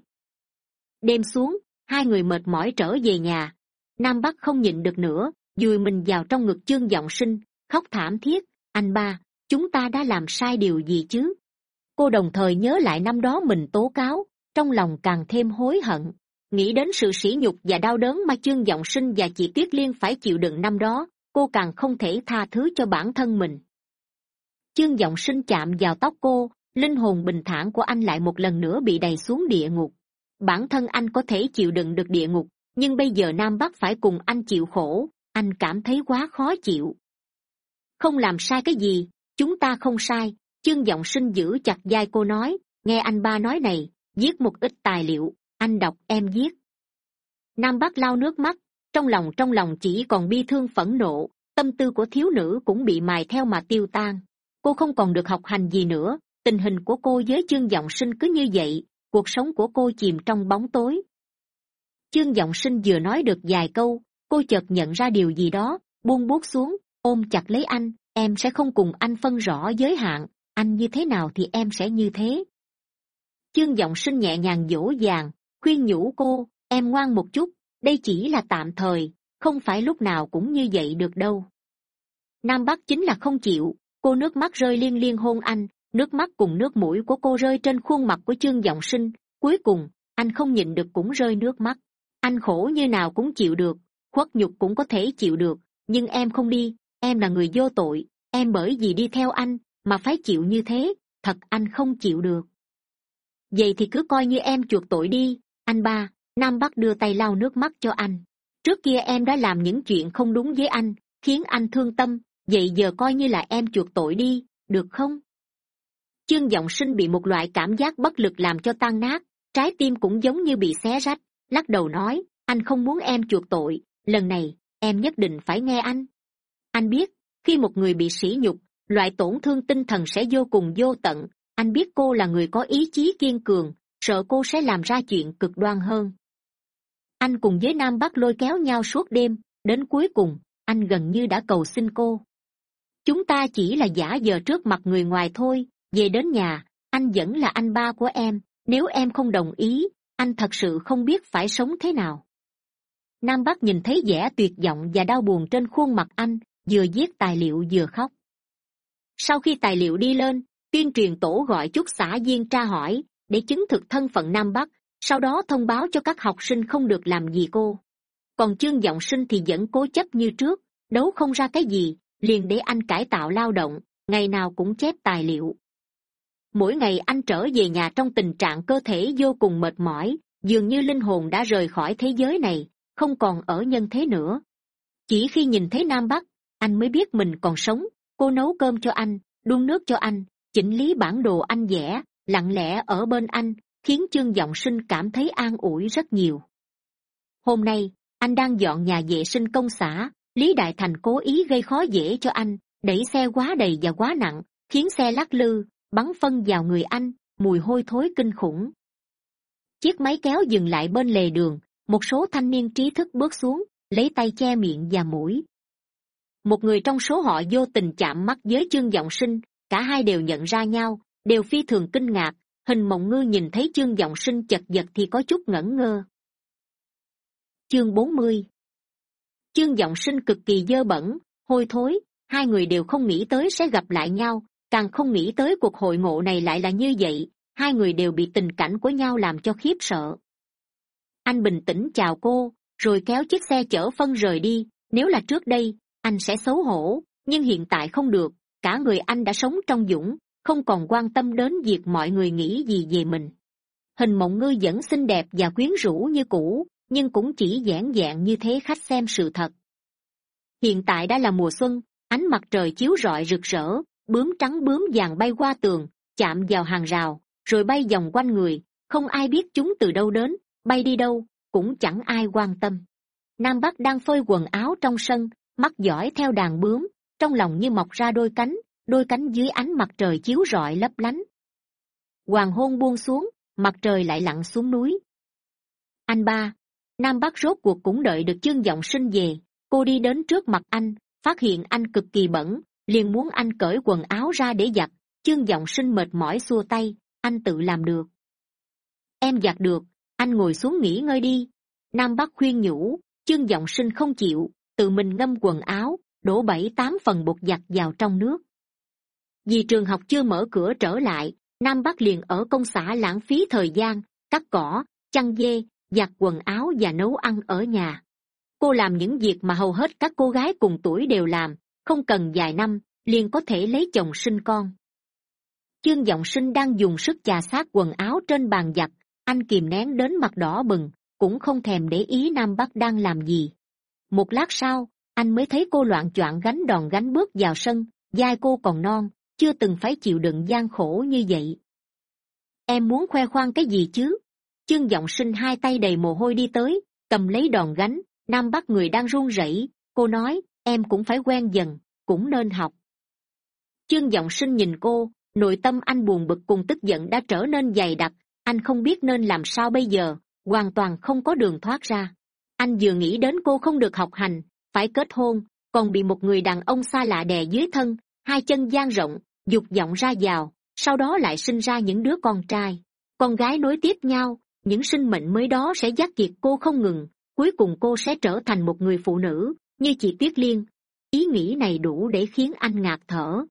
A: Đêm xuống, hai người mệt mỏi trở về nhà nam bắc không nhịn được nữa, dùi mình vào trong ngực chương giọng sinh, khóc thảm thiết, anh ba, chúng ta đã làm sai điều gì chứ? Cô đồng thời nhớ lại năm đó mình tố cáo, trong lòng càng thêm hối hận. Nghĩ đến sự sỉ nhục và đau đớn mà chương giọng sinh và chị tuyết liên phải chịu đựng năm đó, cô càng không thể tha thứ cho bản thân mình. Chương giọng sinh chạm vào tóc cô, linh hồn bình thản của anh lại một lần nữa bị đầy xuống địa ngục. Bản thân anh có thể chịu đựng được địa ngục nhưng bây giờ nam bắc phải cùng anh chịu khổ, anh cảm thấy quá khó chịu. Không làm sai cái gì, chúng ta không sai chương giọng sinh giữ chặt d a i cô nói, nghe anh ba nói này, viết một ít tài liệu, anh đọc em viết. Nam bắc lau nước mắt, trong lòng trong lòng chỉ còn bi thương phẫn nộ, tâm tư của thiếu nữ cũng bị mài theo mà tiêu tan. Cô không còn được học hành gì nữa, tình hình của cô với chương giọng sinh cứ như vậy, cuộc sống của cô chìm trong bóng tối chương giọng sinh vừa nói được vài câu, cô chợt nhận ra điều gì đó, buông buốt xuống, ôm chặt lấy anh, em sẽ không cùng anh phân rõ giới hạn, anh như thế nào thì em sẽ như thế. Chương giọng sinh nhẹ nhàng dỗ dàng, khuyên nhủ cô, em ngoan một chút, đây chỉ là tạm thời, không phải lúc nào cũng như vậy được đâu. Nam bắc chính là không chịu, cô nước mắt rơi liên liên hôn anh, nước mắt cùng nước mũi của cô rơi trên khuôn mặt của chương giọng sinh, cuối cùng, anh không nhịn được cũng rơi nước mắt anh khổ như nào cũng chịu được, khuất nhục cũng có thể chịu được, nhưng em không đi, em là người vô tội, em bởi vì đi theo anh mà phải chịu như thế, thật anh không chịu được. Vậy thì cứ coi như em chuộc tội đi, anh ba, nam bắc đưa tay lau nước mắt cho anh. Trước kia em đã làm những chuyện không đúng với anh, khiến anh thương tâm, vậy giờ coi như là em chuộc tội đi, được không? Chương giọng sinh bị một loại cảm giác bất lực làm cho tan nát, trái tim cũng giống như bị xé rách lắc đầu nói, anh không muốn em chuộc tội, lần này em nhất định phải nghe anh. Anh biết, khi một người bị sỉ nhục, loại tổn thương tinh thần sẽ vô cùng vô tận. Anh biết cô là người có ý chí kiên cường, sợ cô sẽ làm ra chuyện cực đoan hơn. Anh cùng với nam bắc lôi kéo nhau suốt đêm, đến cuối cùng, anh gần như đã cầu xin cô. Chúng ta chỉ là giả giờ trước mặt người ngoài thôi, về đến nhà, anh vẫn là anh ba của em, nếu em không đồng ý anh thật sự không biết phải sống thế nào. Nam bắc nhìn thấy vẻ tuyệt vọng và đau buồn trên khuôn mặt anh, vừa viết tài liệu vừa khóc. Sau khi tài liệu đi lên, tuyên truyền tổ gọi Chút xã viên tra hỏi, để chứng thực thân phận nam bắc, sau đó thông báo cho các học sinh không được làm gì cô. Còn chương giọng sinh thì vẫn cố chấp như trước, đấu không ra cái gì, liền để anh cải tạo lao động, ngày nào cũng chép tài liệu mỗi ngày anh trở về nhà trong tình trạng cơ thể vô cùng mệt mỏi, dường như linh hồn đã rời khỏi thế giới này, không còn ở nhân thế nữa. Chỉ khi nhìn thấy nam bắc, anh mới biết mình còn sống. Cô nấu cơm cho anh, đun nước cho anh, chỉnh lý bản đồ anh vẽ, lặng lẽ ở bên anh, khiến chương giọng sinh cảm thấy an ủi rất nhiều. Hôm nay, anh đang dọn nhà vệ sinh công xã, lý đại thành cố ý gây khó dễ cho anh, đẩy xe quá đầy và quá nặng, khiến xe lắc lư bắn phân vào người anh, mùi hôi thối kinh khủng. Chiếc máy kéo dừng lại bên lề đường, một số thanh niên trí thức bước xuống, lấy tay che miệng và mũi. Một người trong số họ vô tình chạm mắt với chương giọng sinh, cả hai đều nhận ra nhau, đều phi thường kinh ngạc, hình mộng ngư nhìn thấy chương giọng sinh chật vật thì có chút ngẩn ngơ. Chương bốn mươi. Chương giọng sinh cực kỳ dơ bẩn, hôi thối, hai người đều không nghĩ tới sẽ gặp lại nhau càng không nghĩ tới cuộc hội ngộ này lại là như vậy, hai người đều bị tình cảnh của nhau làm cho khiếp sợ. Anh bình tĩnh chào cô, rồi kéo chiếc xe chở phân rời đi, nếu là trước đây, anh sẽ xấu hổ, nhưng hiện tại không được, cả người anh đã sống trong dũng, không còn quan tâm đến việc mọi người nghĩ gì về mình. Hình mộng ngư vẫn xinh đẹp và quyến rũ như cũ, nhưng cũng chỉ giản dạng như thế khách xem sự thật. Hiện tại đã là mùa xuân, ánh mặt trời chiếu rọi rực rỡ bướm trắng bướm vàng bay qua tường, chạm vào hàng rào, rồi bay vòng quanh người. Không ai biết chúng từ đâu đến, bay đi đâu, cũng chẳng ai quan tâm. Nam bắc đang phơi quần áo trong sân, mắt dõi theo đàn bướm, trong lòng như mọc ra đôi cánh đôi cánh dưới ánh mặt trời chiếu rọi lấp lánh. Hoàng hôn buông xuống, mặt trời lại lặn xuống núi. Anh ba, nam bắc rốt cuộc cũng đợi được chương giọng sinh về. Cô đi đến trước mặt anh, phát hiện anh cực kỳ bẩn liền muốn anh cởi quần áo ra để giặt, chương giọng sinh mệt mỏi xua tay, anh tự làm được. Em giặt được, anh ngồi xuống nghỉ ngơi đi. Nam bắc khuyên nhủ, chương giọng sinh không chịu, tự mình ngâm quần áo, đổ bảy tám phần bột giặt vào trong nước. Vì trường học chưa mở cửa trở lại, nam bắc liền ở công xã lãng phí thời gian, cắt cỏ, chăn dê, giặt quần áo và nấu ăn ở nhà. Cô làm những việc mà hầu hết các cô gái cùng tuổi đều làm không cần vài năm, liền có thể lấy chồng sinh con. Chương giọng sinh đang dùng sức chà sát quần áo trên bàn giặt, anh kìm nén đến mặt đỏ bừng, cũng không thèm để ý nam bắc đang làm gì. Một lát sau, anh mới thấy cô loạn choạng gánh đòn gánh bước vào sân d cô còn non, chưa từng phải chịu đựng gian khổ như vậy. Em muốn khoe khoang cái gì chứ? Chương giọng sinh hai tay đầy mồ hôi đi tới, cầm lấy đòn gánh, nam bắc người đang run rẩy, cô nói em cũng phải quen dần, cũng nên học. Chương giọng sinh nhìn cô, nội tâm anh buồn bực cùng tức giận đã trở nên dày đặc, anh không biết nên làm sao bây giờ, hoàn toàn không có đường thoát ra. Anh vừa nghĩ đến cô không được học hành, phải kết hôn, còn bị một người đàn ông xa lạ đè dưới thân, hai chân dang rộng, dục vọng ra vào, sau đó lại sinh ra những đứa con trai. Con gái nối tiếp nhau, những sinh mệnh mới đó sẽ giác kiệt cô không ngừng, cuối cùng cô sẽ trở thành một người phụ nữ như chị tuyết liên, ý nghĩ này đủ để khiến anh ngạt thở.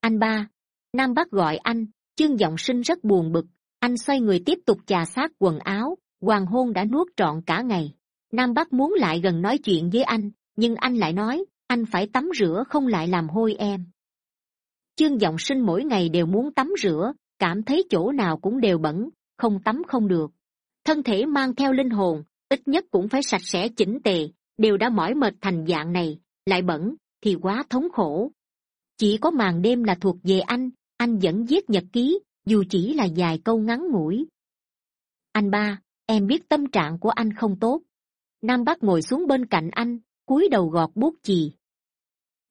A: Anh ba, nam Bác gọi anh, chương giọng sinh rất buồn bực. Anh xoay người tiếp tục chà sát quần áo, hoàng hôn đã nuốt trọn cả ngày. Nam Bác muốn lại gần nói chuyện với anh, nhưng anh lại nói, anh phải tắm rửa không lại làm hôi em. Chương giọng sinh mỗi ngày đều muốn tắm rửa, cảm thấy chỗ nào cũng đều bẩn, không tắm không được. Thân thể mang theo linh hồn, ít nhất cũng phải sạch sẽ chỉnh tề đều đã mỏi mệt thành dạng này, lại bẩn, thì quá thống khổ. Chỉ có màn đêm là thuộc về anh anh vẫn viết nhật ký, dù chỉ là vài câu ngắn ngủi. Anh ba, em biết tâm trạng của anh không tốt. Nam bắc ngồi xuống bên cạnh anh, cúi đầu gọt bút chì.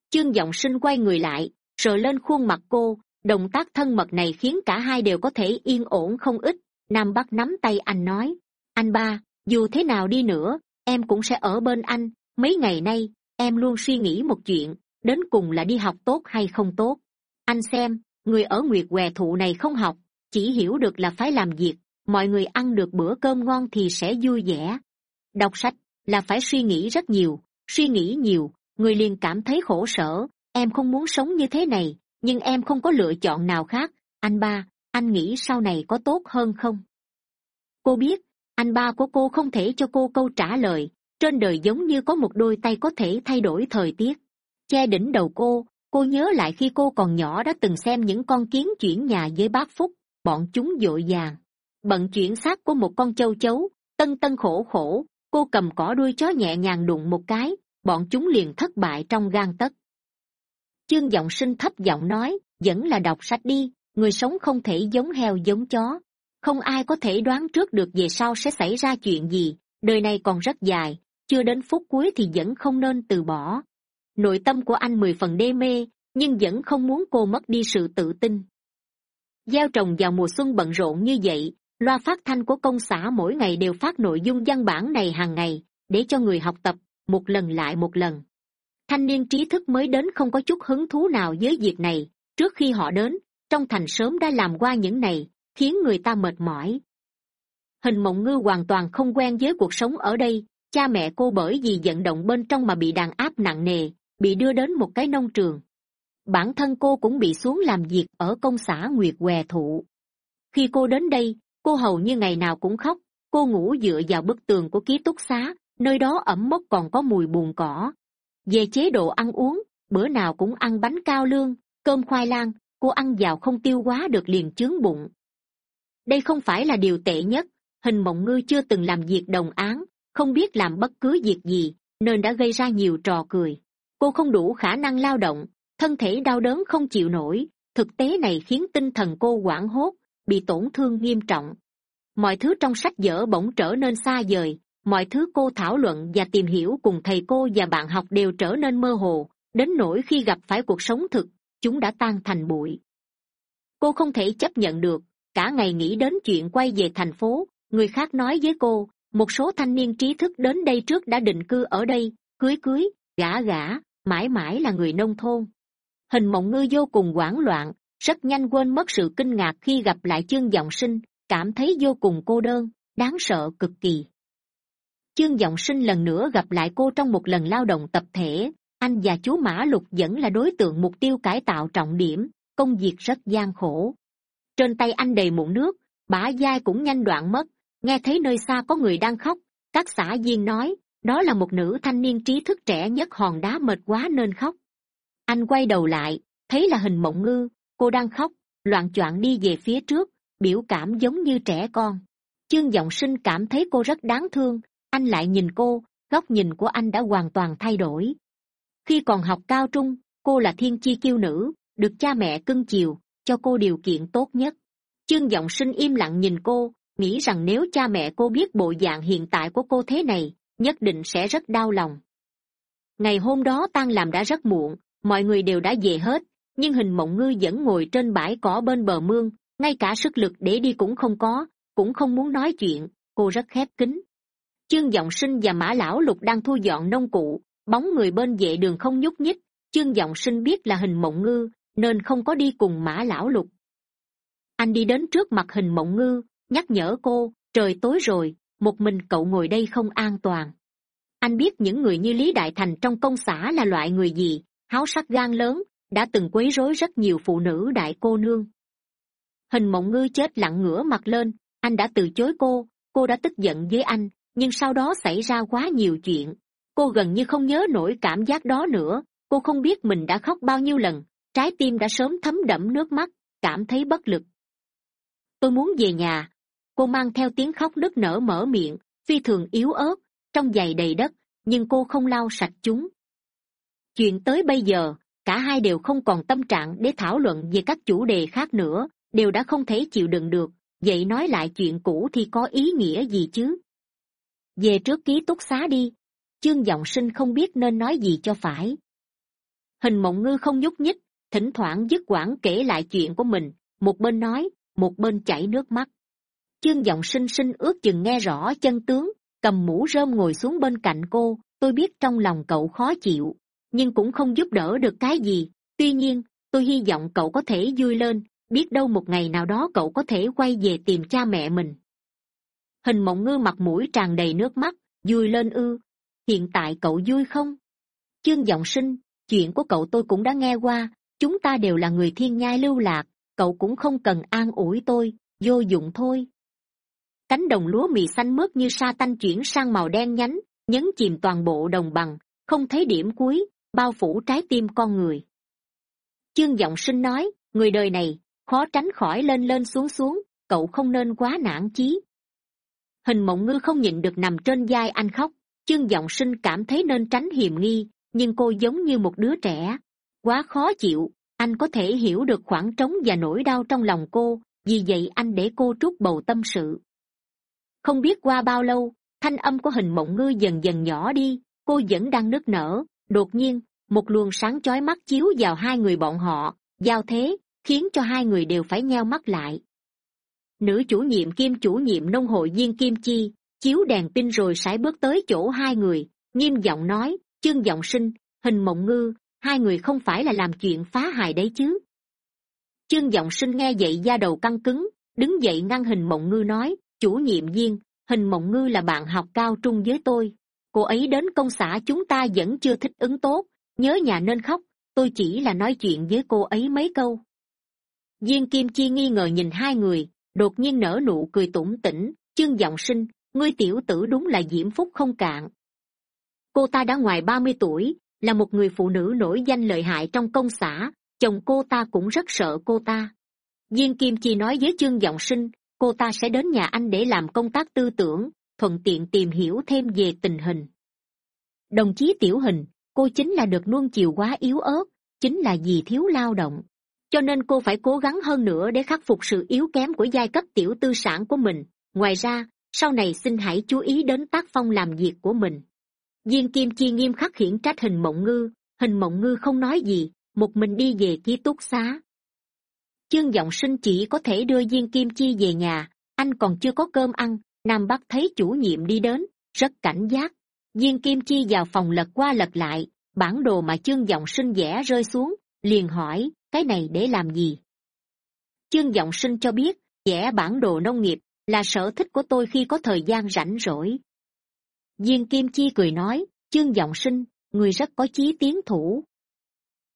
A: Chương giọng sinh quay người lại, sờ lên khuôn mặt cô, động tác thân mật này khiến cả hai đều có thể yên ổn không ít. Nam bắc nắm tay anh nói, anh ba, dù thế nào đi nữa em cũng sẽ ở bên anh. Mấy ngày nay, em luôn suy nghĩ một chuyện, đến cùng là đi học tốt hay không tốt. Anh xem, người ở nguyệt què thụ này không học, chỉ hiểu được là phải làm việc, mọi người ăn được bữa cơm ngon thì sẽ vui vẻ. Đọc sách, là phải suy nghĩ rất nhiều, suy nghĩ nhiều, người liền cảm thấy khổ sở, em không muốn sống như thế này, nhưng em không có lựa chọn nào khác. Anh ba, anh nghĩ sau này có tốt hơn không? Cô biết anh ba của cô không thể cho cô câu trả lời. Trên đời giống như có một đôi tay có thể thay đổi thời tiết. Che đỉnh đầu cô cô nhớ lại khi cô còn nhỏ đã từng xem những con kiến chuyển nhà với bác phúc. Bọn chúng d ộ i vàng bận chuyển xác của một con châu chấu, tân tân khổ khổ. Cô cầm cỏ đuôi chó nhẹ nhàng đụng một cái, bọn chúng liền thất bại trong gan tấc. Chương giọng sinh thấp giọng nói, vẫn là đọc sách đi, người sống không thể giống heo giống chó không ai có thể đoán trước được về sau sẽ xảy ra chuyện gì, đời này còn rất dài, chưa đến phút cuối thì vẫn không nên từ bỏ. Nội tâm của anh mười phần đê mê, nhưng vẫn không muốn cô mất đi sự tự tin. Gieo trồng vào mùa xuân bận rộn như vậy, loa phát thanh của công xã mỗi ngày đều phát nội dung văn bản này hàng ngày, để cho người học tập, một lần lại một lần. Thanh niên trí thức mới đến không có chút hứng thú nào với việc này, trước khi họ đến, trong thành sớm đã làm qua những này khiến người ta mệt mỏi. Hình mộng ngư hoàn toàn không quen với cuộc sống ở đây, cha mẹ cô bởi vì vận động bên trong mà bị đàn áp nặng nề, bị đưa đến một cái nông trường. Bản thân cô cũng bị xuống làm việc ở công xã nguyệt què thụ. Khi cô đến đây, cô hầu như ngày nào cũng khóc, cô ngủ dựa vào bức tường của ký túc xá, nơi đó ẩm mốc còn có mùi buồn cỏ. Về chế độ ăn uống, bữa nào cũng ăn bánh cao lương, cơm khoai lang, cô ăn vào không tiêu hóa được liền chướng bụng đây không phải là điều tệ nhất. Hình mộng ngư chưa từng làm việc đồng án không biết làm bất cứ việc gì, nên đã gây ra nhiều trò cười. Cô không đủ khả năng lao động, thân thể đau đớn không chịu nổi. Thực tế này khiến tinh thần cô hoảng hốt, bị tổn thương nghiêm trọng. Mọi thứ trong sách vở bỗng trở nên xa vời. Mọi thứ cô thảo luận và tìm hiểu cùng thầy cô và bạn học đều trở nên mơ hồ. Đến nỗi khi gặp phải cuộc sống thực, chúng đã tan thành bụi. Cô không thể chấp nhận được cả ngày nghĩ đến chuyện quay về thành phố, người khác nói với cô, một số thanh niên trí thức đến đây trước đã định cư ở đây, cưới cưới, gả gả, mãi mãi là người nông thôn. Hình mộng ngư vô cùng hoảng loạn, rất nhanh quên mất sự kinh ngạc khi gặp lại chương giọng sinh, cảm thấy vô cùng cô đơn, đáng sợ cực kỳ. Chương giọng sinh lần nữa gặp lại cô trong một lần lao động tập thể, anh và chú mã lục vẫn là đối tượng mục tiêu cải tạo trọng điểm, công việc rất gian khổ trên tay anh đầy mụn nước, bả dai cũng nhanh đoạn mất. Nghe thấy nơi xa có người đang khóc, các xã viên nói, đó là một nữ thanh niên trí thức trẻ nhất hòn đá mệt quá nên khóc. Anh quay đầu lại, thấy là hình mộng ngư, cô đang khóc, loạn n đi về phía trước, biểu cảm giống như trẻ con. Chương giọng sinh cảm thấy cô rất đáng thương, anh lại nhìn cô, góc nhìn của anh đã hoàn toàn thay đổi. Khi còn học cao trung, cô là thiên chi kiêu nữ, được cha mẹ cưng chiều cho cô điều kiện tốt nhất. Chương giọng sinh im lặng nhìn cô, nghĩ rằng nếu cha mẹ cô biết bộ dạng hiện tại của cô thế này, nhất định sẽ rất đau lòng. Ngày hôm đó tan làm đã rất muộn, mọi người đều đã về hết, nhưng hình mộng ngư vẫn ngồi trên bãi cỏ bên bờ mương, ngay cả sức lực để đi cũng không có, cũng không muốn nói chuyện, cô rất khép kín. Chương giọng sinh và mã lão lục đang thu dọn nông cụ, bóng người bên vệ đường không nhúc nhích. Chương giọng sinh biết là hình mộng ngư nên không có đi cùng mã lão lục. Anh đi đến trước mặt hình mộng ngư, nhắc nhở cô, trời tối rồi, một mình cậu ngồi đây không an toàn. Anh biết những người như lý đại thành trong công xã là loại người gì, háo sắc gan lớn, đã từng quấy rối rất nhiều phụ nữ đại cô nương. Hình mộng ngư chết lặng ngửa mặt lên, anh đã từ chối cô cô đã tức giận với anh, nhưng sau đó xảy ra quá nhiều chuyện. Cô gần như không nhớ nổi cảm giác đó nữa, cô không biết mình đã khóc bao nhiêu lần trái tim đã sớm thấm đẫm nước mắt, cảm thấy bất lực. Tôi muốn về nhà. Cô mang theo tiếng khóc nức nở mở miệng, phi thường yếu ớt, trong giày đầy đất, nhưng cô không lau sạch chúng. Chuyện tới bây giờ, cả hai đều không còn tâm trạng để thảo luận về các chủ đề khác nữa, đều đã không thể chịu đựng được. Vậy nói lại chuyện cũ thì có ý nghĩa gì chứ? Về trước ký túc xá đi. Chương giọng sinh không biết nên nói gì cho phải. Hình mộng ngư không nhúc nhích thỉnh thoảng dứt quãng kể lại chuyện của mình, một bên nói, một bên chảy nước mắt. Chương giọng sinh sinh ước chừng nghe rõ chân tướng, cầm mũ rơm ngồi xuống bên cạnh cô, tôi biết trong lòng cậu khó chịu, nhưng cũng không giúp đỡ được cái gì. Tuy nhiên, tôi hy vọng cậu có thể vui lên, biết đâu một ngày nào đó cậu có thể quay về tìm cha mẹ mình. Hình mộng ngư mặt mũi tràn đầy nước mắt, vui lên ư. Hiện tại cậu vui không? Chương giọng sinh, chuyện của cậu tôi cũng đã nghe qua chúng ta đều là người thiên nhai lưu lạc, cậu cũng không cần an ủi tôi, vô dụng thôi. Cánh đồng lúa mì xanh mướt như sa tanh chuyển sang màu đen nhánh, nhấn chìm toàn bộ đồng bằng, không thấy điểm cuối, bao phủ trái tim con người. Chương g sinh nói, người đời này, khó tránh khỏi lên lên xuống xuống, cậu không nên quá nản chí. Hình mộng ngư không nhịn được nằm trên vai anh khóc, chương g sinh cảm thấy nên tránh hiềm nghi, nhưng cô giống như một đứa trẻ quá khó chịu. Anh có thể hiểu được khoảng trống và nỗi đau trong lòng cô. Vì vậy anh để cô trút bầu tâm sự. Không biết qua bao lâu, thanh âm của hình mộng ngư dần dần nhỏ đi. Cô vẫn đang nức nở. Đột nhiên, một luồng sáng chói mắt chiếu vào hai người bọn họ. Giao thế, khiến cho hai người đều phải nheo mắt lại. Nữ chủ nhiệm kim chủ nhiệm nông hội viên kim chi, chiếu đèn pin rồi sải bước tới chỗ hai người. Nghiêm giọng nói, chương giọng sinh, hình mộng ngư hai người không phải là làm chuyện phá hại đấy chứ. Chương giọng sinh nghe vậy da đầu căng cứng, đứng dậy ngăn hình mộng ngư nói, chủ nhiệm viên, hình mộng ngư là bạn học cao trung với tôi. Cô ấy đến công xã chúng ta vẫn chưa thích ứng tốt, nhớ nhà nên khóc, tôi chỉ là nói chuyện với cô ấy mấy câu. Viên kim chi nghi ngờ nhìn hai người, đột nhiên nở nụ cười tủm tỉm. chương giọng sinh, ngươi tiểu tử đúng là diễm phúc không cạn. Cô ta đã ngoài ba mươi tuổi là một người phụ nữ nổi danh lợi hại trong công xã, chồng cô ta cũng rất sợ cô ta. Viên kim chi nói với chương giọng sinh, cô ta sẽ đến nhà anh để làm công tác tư tưởng, thuận tiện tìm hiểu thêm về tình hình. Đồng chí tiểu hình, cô chính là được nuông chiều quá yếu ớt, chính là vì thiếu lao động. Cho nên cô phải cố gắng hơn nữa để khắc phục sự yếu kém của giai cấp tiểu tư sản của mình. Ngoài ra, sau này xin hãy chú ý đến tác phong làm việc của mình viên kim chi nghiêm khắc khiển trách hình mộng ngư, hình mộng ngư không nói gì, một mình đi về ký túc xá. Chương giọng sinh chỉ có thể đưa viên kim chi về nhà, anh còn chưa có cơm ăn, nam bắc thấy chủ nhiệm đi đến, rất cảnh giác. Viên kim chi vào phòng lật qua lật lại, bản đồ mà chương giọng sinh vẽ rơi xuống, liền hỏi, cái này để làm gì? Chương giọng sinh cho biết, vẽ bản đồ nông nghiệp là sở thích của tôi khi có thời gian rảnh rỗi viên kim chi cười nói, chương giọng sinh, người rất có chí tiến thủ.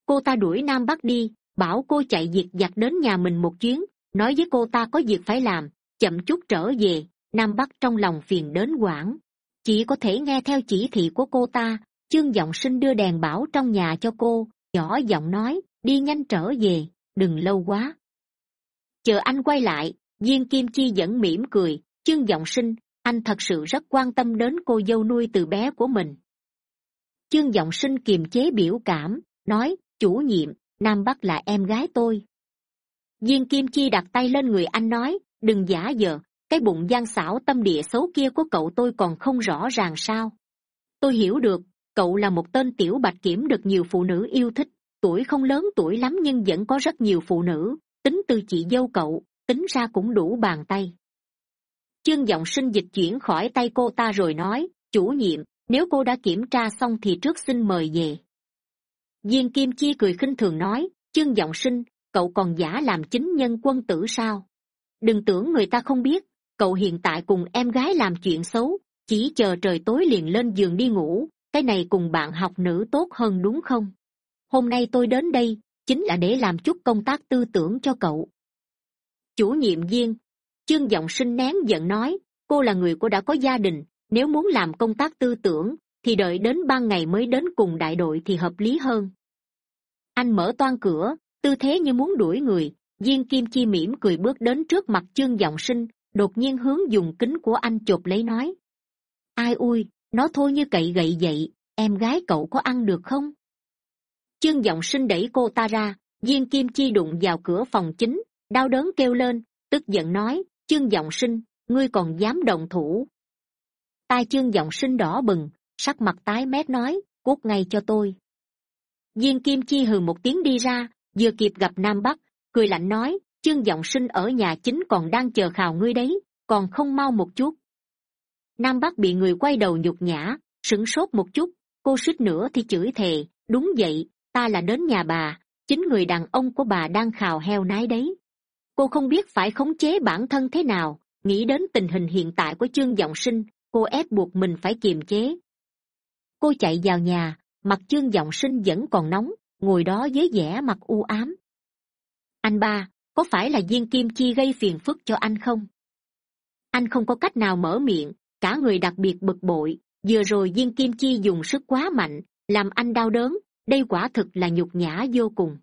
A: Cô ta đuổi nam bắc đi, bảo cô chạy việc giặt đến nhà mình một chuyến, nói với cô ta có việc phải làm, chậm chút trở về, nam bắc trong lòng phiền đến quảng. Chỉ có thể nghe theo chỉ thị của cô ta, chương giọng sinh đưa đèn bảo trong nhà cho cô, nhỏ giọng nói, đi nhanh trở về, đừng lâu quá. Chờ anh quay lại viên kim chi vẫn mỉm cười, chương giọng sinh anh thật sự rất quan tâm đến cô dâu nuôi từ bé của mình. Chương giọng sinh kiềm chế biểu cảm nói chủ nhiệm nam bắc là em gái tôi. Viên kim chi đặt tay lên người anh nói đừng giả dờ, cái bụng gian xảo tâm địa xấu kia của cậu tôi còn không rõ ràng sao? Tôi hiểu được cậu là một tên tiểu bạch kiểm được nhiều phụ nữ yêu thích tuổi không lớn tuổi lắm nhưng vẫn có rất nhiều phụ nữ tính từ chị dâu cậu tính ra cũng đủ bàn tay chương giọng sinh dịch chuyển khỏi tay cô ta rồi nói, chủ nhiệm, nếu cô đã kiểm tra xong thì trước xin mời về. Viên kim chi cười khinh thường nói chương giọng sinh, cậu còn giả làm chính nhân quân tử sao? Đừng tưởng người ta không biết, cậu hiện tại cùng em gái làm chuyện xấu, chỉ chờ trời tối liền lên giường đi ngủ, cái này cùng bạn học nữ tốt hơn đúng không? Hôm nay tôi đến đây, chính là để làm chút công tác tư tưởng cho cậu. Chủ nhiệm viên chương giọng sinh nén giận nói, cô là người cô đã có gia đình, nếu muốn làm công tác tư tưởng, thì đợi đến ban ngày mới đến cùng đại đội thì hợp lý hơn anh mở toan cửa, tư thế như muốn đuổi người viên kim chi mỉm cười bước đến trước mặt chương giọng sinh, đột nhiên hướng dùng kính của anh chộp lấy nói, ai ui, nó thôi như cậy gậy vậy. em gái cậu có ăn được không chương giọng sinh đẩy cô ta ra viên kim chi đụng vào cửa phòng chính, đau đớn kêu lên, tức giận nói chương g sinh, ngươi còn dám động thủ. Tai chương g sinh đỏ bừng, sắc mặt tái mét nói cút ngay cho tôi. Viên kim chi hừ một tiếng đi ra, vừa kịp gặp nam bắc, cười lạnh nói, chương giọng sinh ở nhà chính còn đang chờ khào ngươi đấy, còn không mau một chút. Nam bắc bị người quay đầu nhục nhã, sửng sốt một chút, cô suýt nữa thì chửi thề, đúng vậy, ta là đến nhà bà, chính người đàn ông của bà đang khào heo nái đấy cô không biết phải khống chế bản thân thế nào, nghĩ đến tình hình hiện tại của chương giọng sinh, cô ép buộc mình phải kiềm chế. Cô chạy vào nhà, mặt chương giọng sinh vẫn còn nóng, ngồi đó với vẻ mặt u ám. Anh ba, có phải là viên kim chi gây phiền phức cho anh không? Anh không có cách nào mở miệng, cả người đặc biệt bực bội, vừa rồi viên kim chi dùng sức quá mạnh, làm anh đau đớn, đây quả thực là nhục nhã vô cùng.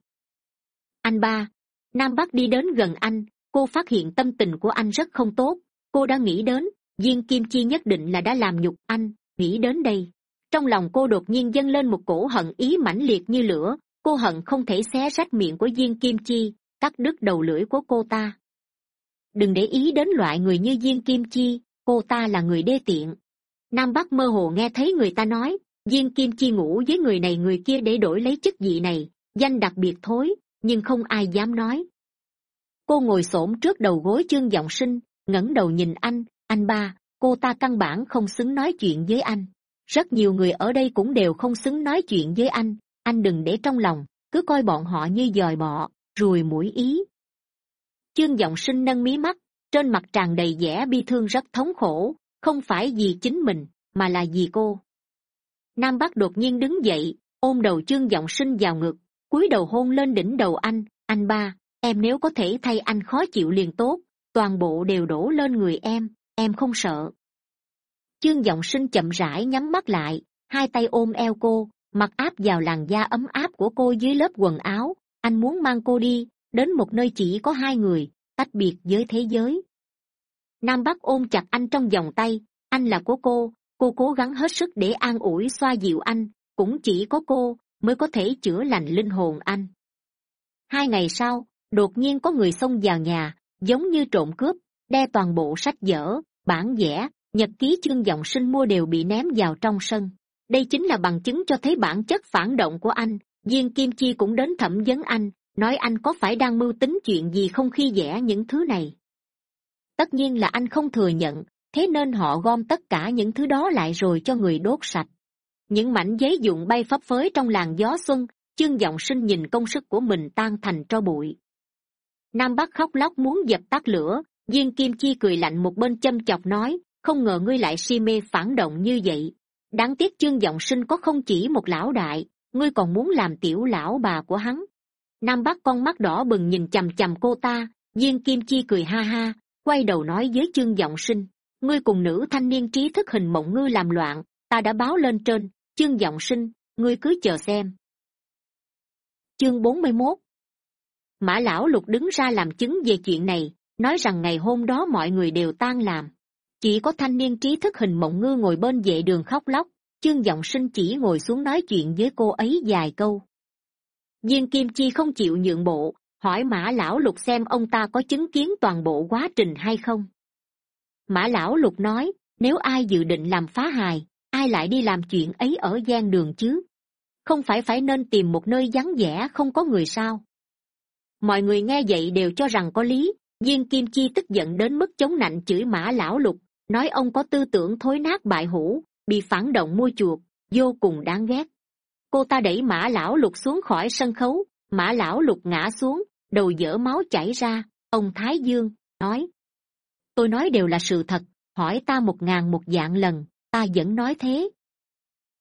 A: Anh ba nam bắc đi đến gần anh, cô phát hiện tâm tình của anh rất không tốt. Cô đã nghĩ đến viên kim chi nhất định là đã làm nhục anh, nghĩ đến đây. Trong lòng cô đột nhiên dâng lên một cổ hận ý mãnh liệt như lửa, cô hận không thể xé rách miệng của viên kim chi, cắt đứt đầu lưỡi của cô ta. Đừng để ý đến loại người như viên kim chi, cô ta là người đê tiện. Nam bắc mơ hồ nghe thấy người ta nói viên kim chi ngủ với người này người kia để đổi lấy chức vị này, danh đặc biệt thối nhưng không ai dám nói. Cô ngồi s ổ m trước đầu gối chương giọng sinh, ngẩng đầu nhìn anh anh ba, cô ta căn bản không xứng nói chuyện với anh. Rất nhiều người ở đây cũng đều không xứng nói chuyện với anh anh đừng để trong lòng, cứ coi bọn họ như dòi bọ rùi mũi ý. Chương giọng sinh nâng mí mắt, trên mặt tràn đầy vẻ bi thương rất thống khổ, không phải vì chính mình, mà là vì cô. Nam bắc đột nhiên đứng dậy, ôm đầu chương giọng sinh vào ngực cúi đầu hôn lên đỉnh đầu anh anh ba, em nếu có thể thay anh khó chịu liền tốt, toàn bộ đều đổ lên người em em không sợ. Chương giọng sinh chậm rãi nhắm mắt lại, hai tay ôm eo cô, mặc áp vào làn da ấm áp của cô dưới lớp quần áo, anh muốn mang cô đi, đến một nơi chỉ có hai người, tách biệt với thế giới. Nam bắc ôm chặt anh trong vòng tay, anh là của cô cô cố gắng hết sức để an ủi xoa dịu anh, cũng chỉ có cô mới có thể chữa lành linh hồn anh. Hai ngày sau, đột nhiên có người xông vào nhà, giống như trộm cướp, đe toàn bộ sách vở, bản vẽ, nhật ký chương giọng sinh mua đều bị ném vào trong sân. Đây chính là bằng chứng cho thấy bản chất phản động của anh. Viên kim chi cũng đến thẩm vấn anh, nói anh có phải đang mưu tính chuyện gì không khi vẽ những thứ này. Tất nhiên là anh không thừa nhận, thế nên họ gom tất cả những thứ đó lại rồi cho người đốt sạch những mảnh giấy dụng bay phấp phới trong làn gió xuân, chương g sinh nhìn công sức của mình tan thành tro bụi. Nam bắc khóc lóc muốn dập tắt lửa viên kim chi cười lạnh một bên châm chọc nói, không ngờ ngươi lại si mê phản động như vậy. Đáng tiếc chương g sinh có không chỉ một lão đại, ngươi còn muốn làm tiểu lão bà của hắn. Nam bắc con mắt đỏ bừng nhìn chằm chằm cô ta viên kim chi cười ha ha, quay đầu nói với chương g sinh, ngươi cùng nữ thanh niên trí thức hình mộng ngư làm loạn, ta đã báo lên trên chương giọng sinh, ngươi cứ chờ xem. Chương bốn mươi mốt. Mã lão lục đứng ra làm chứng về chuyện này, nói rằng ngày hôm đó mọi người đều tan làm. Chỉ có thanh niên trí thức hình mộng ngư ngồi bên vệ đường khóc lóc, chương giọng sinh chỉ ngồi xuống nói chuyện với cô ấy vài câu. Viên kim chi không chịu nhượng bộ, hỏi mã lão lục xem ông ta có chứng kiến toàn bộ quá trình hay không. Mã lão lục nói, nếu ai dự định làm phá hài ai lại đi làm chuyện ấy ở gian đường chứ? Không phải phải nên tìm một nơi vắng vẻ không có người sao? Mọi người nghe vậy đều cho rằng có lý viên kim chi tức giận đến mức chống nạnh chửi mã lão lục, nói ông có tư tưởng thối nát bại hủ, bị phản động mua chuộc, vô cùng đáng ghét. Cô ta đẩy mã lão lục xuống khỏi sân khấu, mã lão lục ngã xuống, đầu dở máu chảy ra, ông thái dương, nói, tôi nói đều là sự thật, hỏi ta một ngàn một dạng lần ta vẫn nói thế.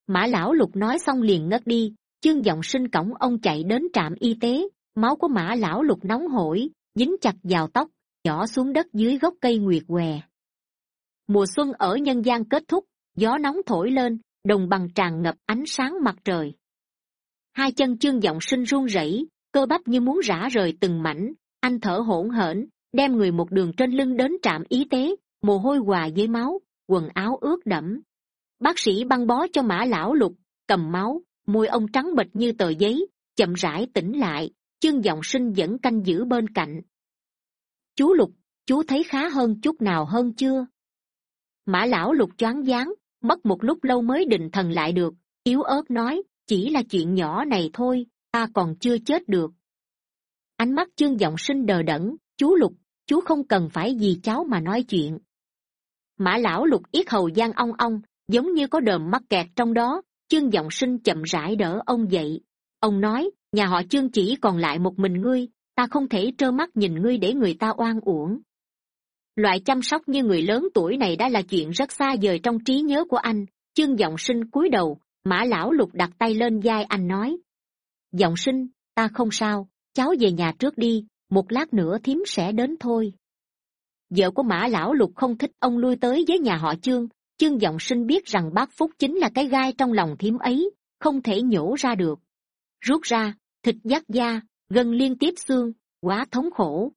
A: Mã lão lục nói xong liền ngất đi, chương giọng sinh cổng ông chạy đến trạm y tế, máu của mã lão lục nóng hổi, dính chặt vào tóc, nhỏ xuống đất dưới gốc cây nguyệt què. Mùa xuân ở nhân gian kết thúc, gió nóng thổi lên, đồng bằng tràn ngập ánh sáng mặt trời. Hai chân chương giọng sinh run rẩy, cơ bắp như muốn rã rời từng mảnh, anh thở hổn hển, đem người một đường trên lưng đến trạm y tế, mồ hôi hòa với máu quần áo ướt đẫm. Bác sĩ băng bó cho mã lão lục, cầm máu, môi ông trắng bệch như tờ giấy, chậm rãi tỉnh lại, chương giọng sinh vẫn canh giữ bên cạnh. Chú lục, chú thấy khá hơn chút nào hơn chưa? Mã lão lục choáng váng, mất một lúc lâu mới định thần lại được, yếu ớt nói, chỉ là chuyện nhỏ này thôi, ta còn chưa chết được. Ánh mắt chương giọng sinh đờ đẫn, chú lục, chú không cần phải vì cháu mà nói chuyện mã lão lục yết hầu giang ong ong, giống như có đờm mắc kẹt trong đó, chương giọng sinh chậm rãi đỡ ông dậy. Ông nói, nhà họ chương chỉ còn lại một mình ngươi, ta không thể trơ mắt nhìn ngươi để người ta oan uổng. Loại chăm sóc như người lớn tuổi này đã là chuyện rất xa vời trong trí nhớ của anh, chương giọng sinh cúi đầu, mã lão lục đặt tay lên vai anh nói. Giọng sinh, ta không sao, cháu về nhà trước đi, một lát nữa thím sẽ đến thôi vợ của mã lão lục không thích ông lui tới với nhà họ chương. Chương giọng sinh biết rằng bác phúc chính là cái gai trong lòng thím ấy, không thể nhổ ra được. Rút ra, thịt dắt da, gân liên tiếp xương, quá thống khổ.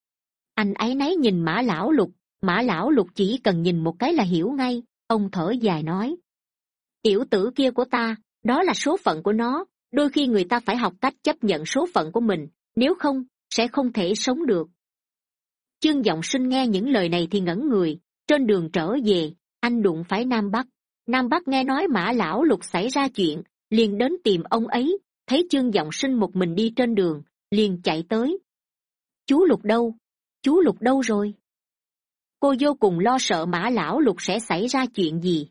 A: Anh ấy nấy nhìn mã lão lục. Mã lão lục chỉ cần nhìn một cái là hiểu ngay. Ông thở dài nói, tiểu tử kia của ta, đó là số phận của nó. Đôi khi người ta phải học cách chấp nhận số phận của mình, nếu không, sẽ không thể sống được chương giọng sinh nghe những lời này thì ngẩn người, trên đường trở về, anh đụng phải nam bắc. Nam bắc nghe nói mã lão lục xảy ra chuyện, liền đến tìm ông ấy, thấy chương giọng sinh một mình đi trên đường, liền chạy tới. Chú lục đâu? Chú lục đâu rồi? Cô vô cùng lo sợ mã lão lục sẽ xảy ra chuyện gì.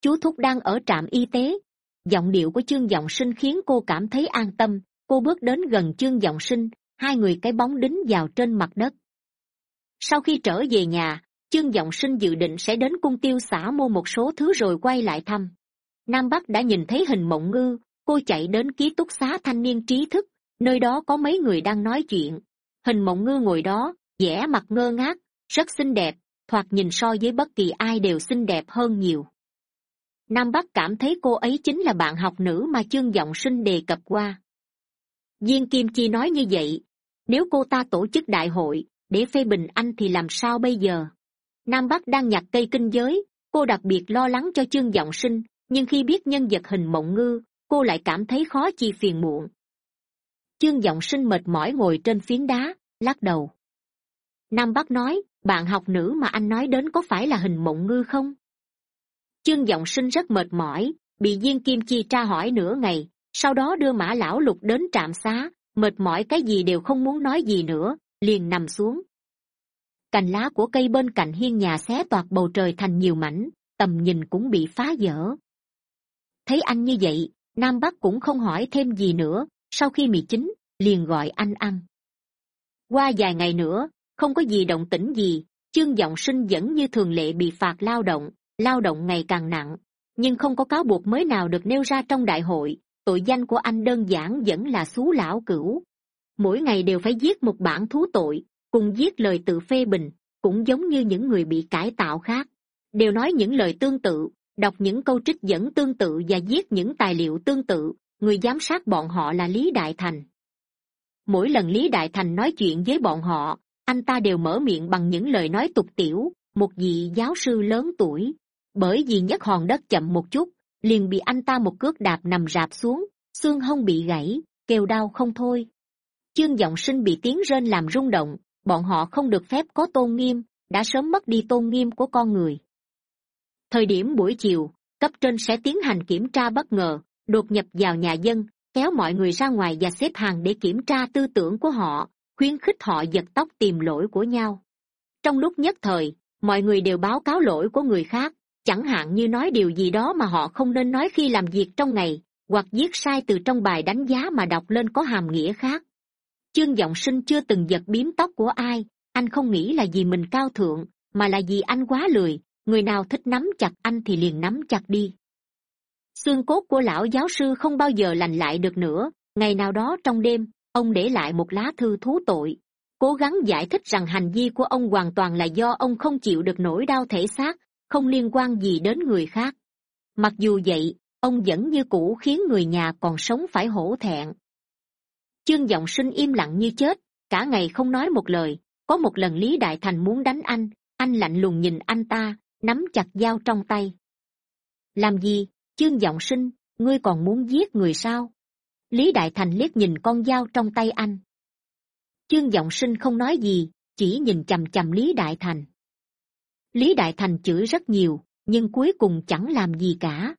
A: Chú thúc đang ở trạm y tế. Giọng điệu của chương giọng sinh khiến cô cảm thấy an tâm. Cô bước đến gần chương giọng sinh, hai người cái bóng đính vào trên mặt đất sau khi trở về nhà, chương g sinh dự định sẽ đến cung tiêu xã mua một số thứ rồi quay lại thăm. Nam bắc đã nhìn thấy hình mộng ngư, cô chạy đến ký túc xá thanh niên trí thức, nơi đó có mấy người đang nói chuyện. Hình mộng ngư ngồi đó, vẻ mặt ngơ ngác, rất xinh đẹp, thoạt nhìn so với bất kỳ ai đều xinh đẹp hơn nhiều. Nam bắc cảm thấy cô ấy chính là bạn học nữ mà chương giọng sinh đề cập qua. Viên kim chi nói như vậy, nếu cô ta tổ chức đại hội để phê bình anh thì làm sao bây giờ? Nam bắc đang nhặt cây kinh giới, cô đặc biệt lo lắng cho chương g sinh, nhưng khi biết nhân vật hình mộng ngư, cô lại cảm thấy khó chi phiền muộn. Chương g sinh mệt mỏi ngồi trên phiến đá, lắc đầu. Nam bắc nói, bạn học nữ mà anh nói đến có phải là hình mộng ngư không? Chương giọng sinh rất mệt mỏi, bị viên kim chi tra hỏi nửa ngày, sau đó đưa mã lão lục đến trạm xá, mệt mỏi cái gì đều không muốn nói gì nữa liền nằm xuống. Cành lá của cây bên cạnh hiên nhà xé toạc bầu trời thành nhiều mảnh, tầm nhìn cũng bị phá vỡ. Thấy anh như vậy, nam bắc cũng không hỏi thêm gì nữa, sau khi mì chín liền gọi anh ăn. Qua vài ngày nữa, không có gì động tĩnh gì, chương giọng sinh vẫn như thường lệ bị phạt lao động lao động ngày càng nặng, nhưng không có cáo buộc mới nào được nêu ra trong đại hội, tội danh của anh đơn giản vẫn là xú lão cửu mỗi ngày đều phải viết một bản thú tội, cùng viết lời tự phê bình, cũng giống như những người bị cải tạo khác. Đều nói những lời tương tự, đọc những câu trích dẫn tương tự và viết những tài liệu tương tự, người giám sát bọn họ là lý đại thành. Mỗi lần lý đại thành nói chuyện với bọn họ, anh ta đều mở miệng bằng những lời nói tục tiểu, một vị giáo sư lớn tuổi. Bởi vì nhất hòn đất chậm một chút, liền bị anh ta một cước đạp nằm rạp xuống, xương hông bị gãy, kêu đau không thôi chương giọng sinh bị tiếng rên làm rung động, bọn họ không được phép có tôn nghiêm, đã sớm mất đi tôn nghiêm của con người. Thời điểm buổi chiều, cấp trên sẽ tiến hành kiểm tra bất ngờ, đột nhập vào nhà dân, kéo mọi người ra ngoài và xếp hàng để kiểm tra tư tưởng của họ, khuyến khích họ giật tóc tìm lỗi của nhau. Trong lúc nhất thời, mọi người đều báo cáo lỗi của người khác, chẳng hạn như nói điều gì đó mà họ không nên nói khi làm việc trong ngày, hoặc viết sai từ trong bài đánh giá mà đọc lên có hàm nghĩa khác chương giọng sinh chưa từng giật biếm tóc của ai, anh không nghĩ là vì mình cao thượng, mà là vì anh quá lười, người nào thích nắm chặt anh thì liền nắm chặt đi. Xương cốt của lão giáo sư không bao giờ lành lại được nữa, ngày nào đó trong đêm, ông để lại một lá thư thú tội, cố gắng giải thích rằng hành vi của ông hoàn toàn là do ông không chịu được nỗi đau thể xác, không liên quan gì đến người khác. Mặc dù vậy, ông vẫn như cũ khiến người nhà còn sống phải hổ thẹn chương giọng sinh im lặng như chết, cả ngày không nói một lời. Có một lần lý đại thành muốn đánh anh anh lạnh lùng nhìn anh ta, nắm chặt dao trong tay. Làm gì? Chương giọng sinh, ngươi còn muốn giết người sao? Lý đại thành liếc nhìn con dao trong tay anh. Chương giọng sinh không nói gì, chỉ nhìn chằm chằm lý đại thành. Lý đại thành chửi rất nhiều, nhưng cuối cùng chẳng làm gì cả.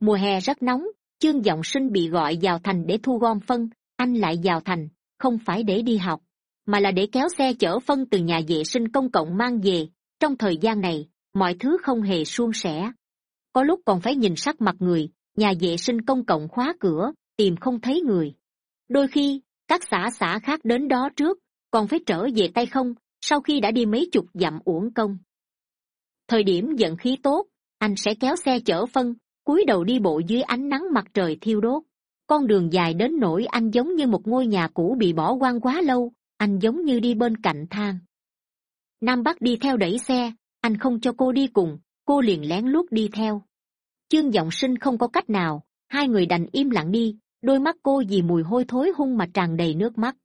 A: Mùa hè rất nóng, chương giọng sinh bị gọi vào thành để thu gom phân anh lại vào thành, không phải để đi học, mà là để kéo xe chở phân từ nhà vệ sinh công cộng mang về. Trong thời gian này, mọi thứ không hề suôn sẻ. Có lúc còn phải nhìn sắc mặt người, nhà vệ sinh công cộng khóa cửa, tìm không thấy người. Đôi khi, các xã xã khác đến đó trước, còn phải trở về tay không, sau khi đã đi mấy chục dặm uổng công. Thời điểm giận khí tốt, anh sẽ kéo xe chở phân, cúi đầu đi bộ dưới ánh nắng mặt trời thiêu đốt con đường dài đến nỗi anh giống như một ngôi nhà cũ bị bỏ hoang quá lâu, anh giống như đi bên cạnh thang. Nam bắc đi theo đẩy xe, anh không cho cô đi cùng, cô liền lén lút đi theo. Chương giọng sinh không có cách nào, hai người đành im lặng đi, đôi mắt cô vì mùi hôi thối hung mà tràn đầy nước mắt.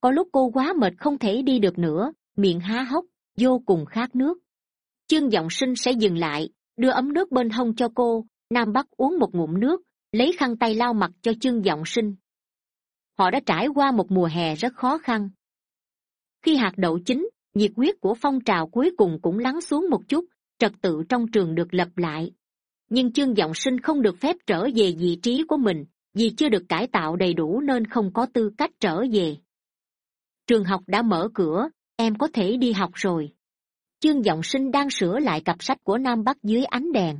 A: Có lúc cô quá mệt không thể đi được nữa, miệng há hốc, vô cùng khát nước. Chương giọng sinh sẽ dừng lại, đưa ấm nước bên hông cho cô, nam bắc uống một ngụm nước lấy khăn tay lau mặt cho chương g sinh. Họ đã trải qua một mùa hè rất khó khăn. Khi hạt đậu chín, nhiệt huyết của phong trào cuối cùng cũng lắng xuống một chút, trật tự trong trường được lập lại. Nhưng chương giọng sinh không được phép trở về vị trí của mình, vì chưa được cải tạo đầy đủ nên không có tư cách trở về. Trường học đã mở cửa, em có thể đi học rồi. Chương giọng sinh đang sửa lại cặp sách của nam bắc dưới ánh đèn.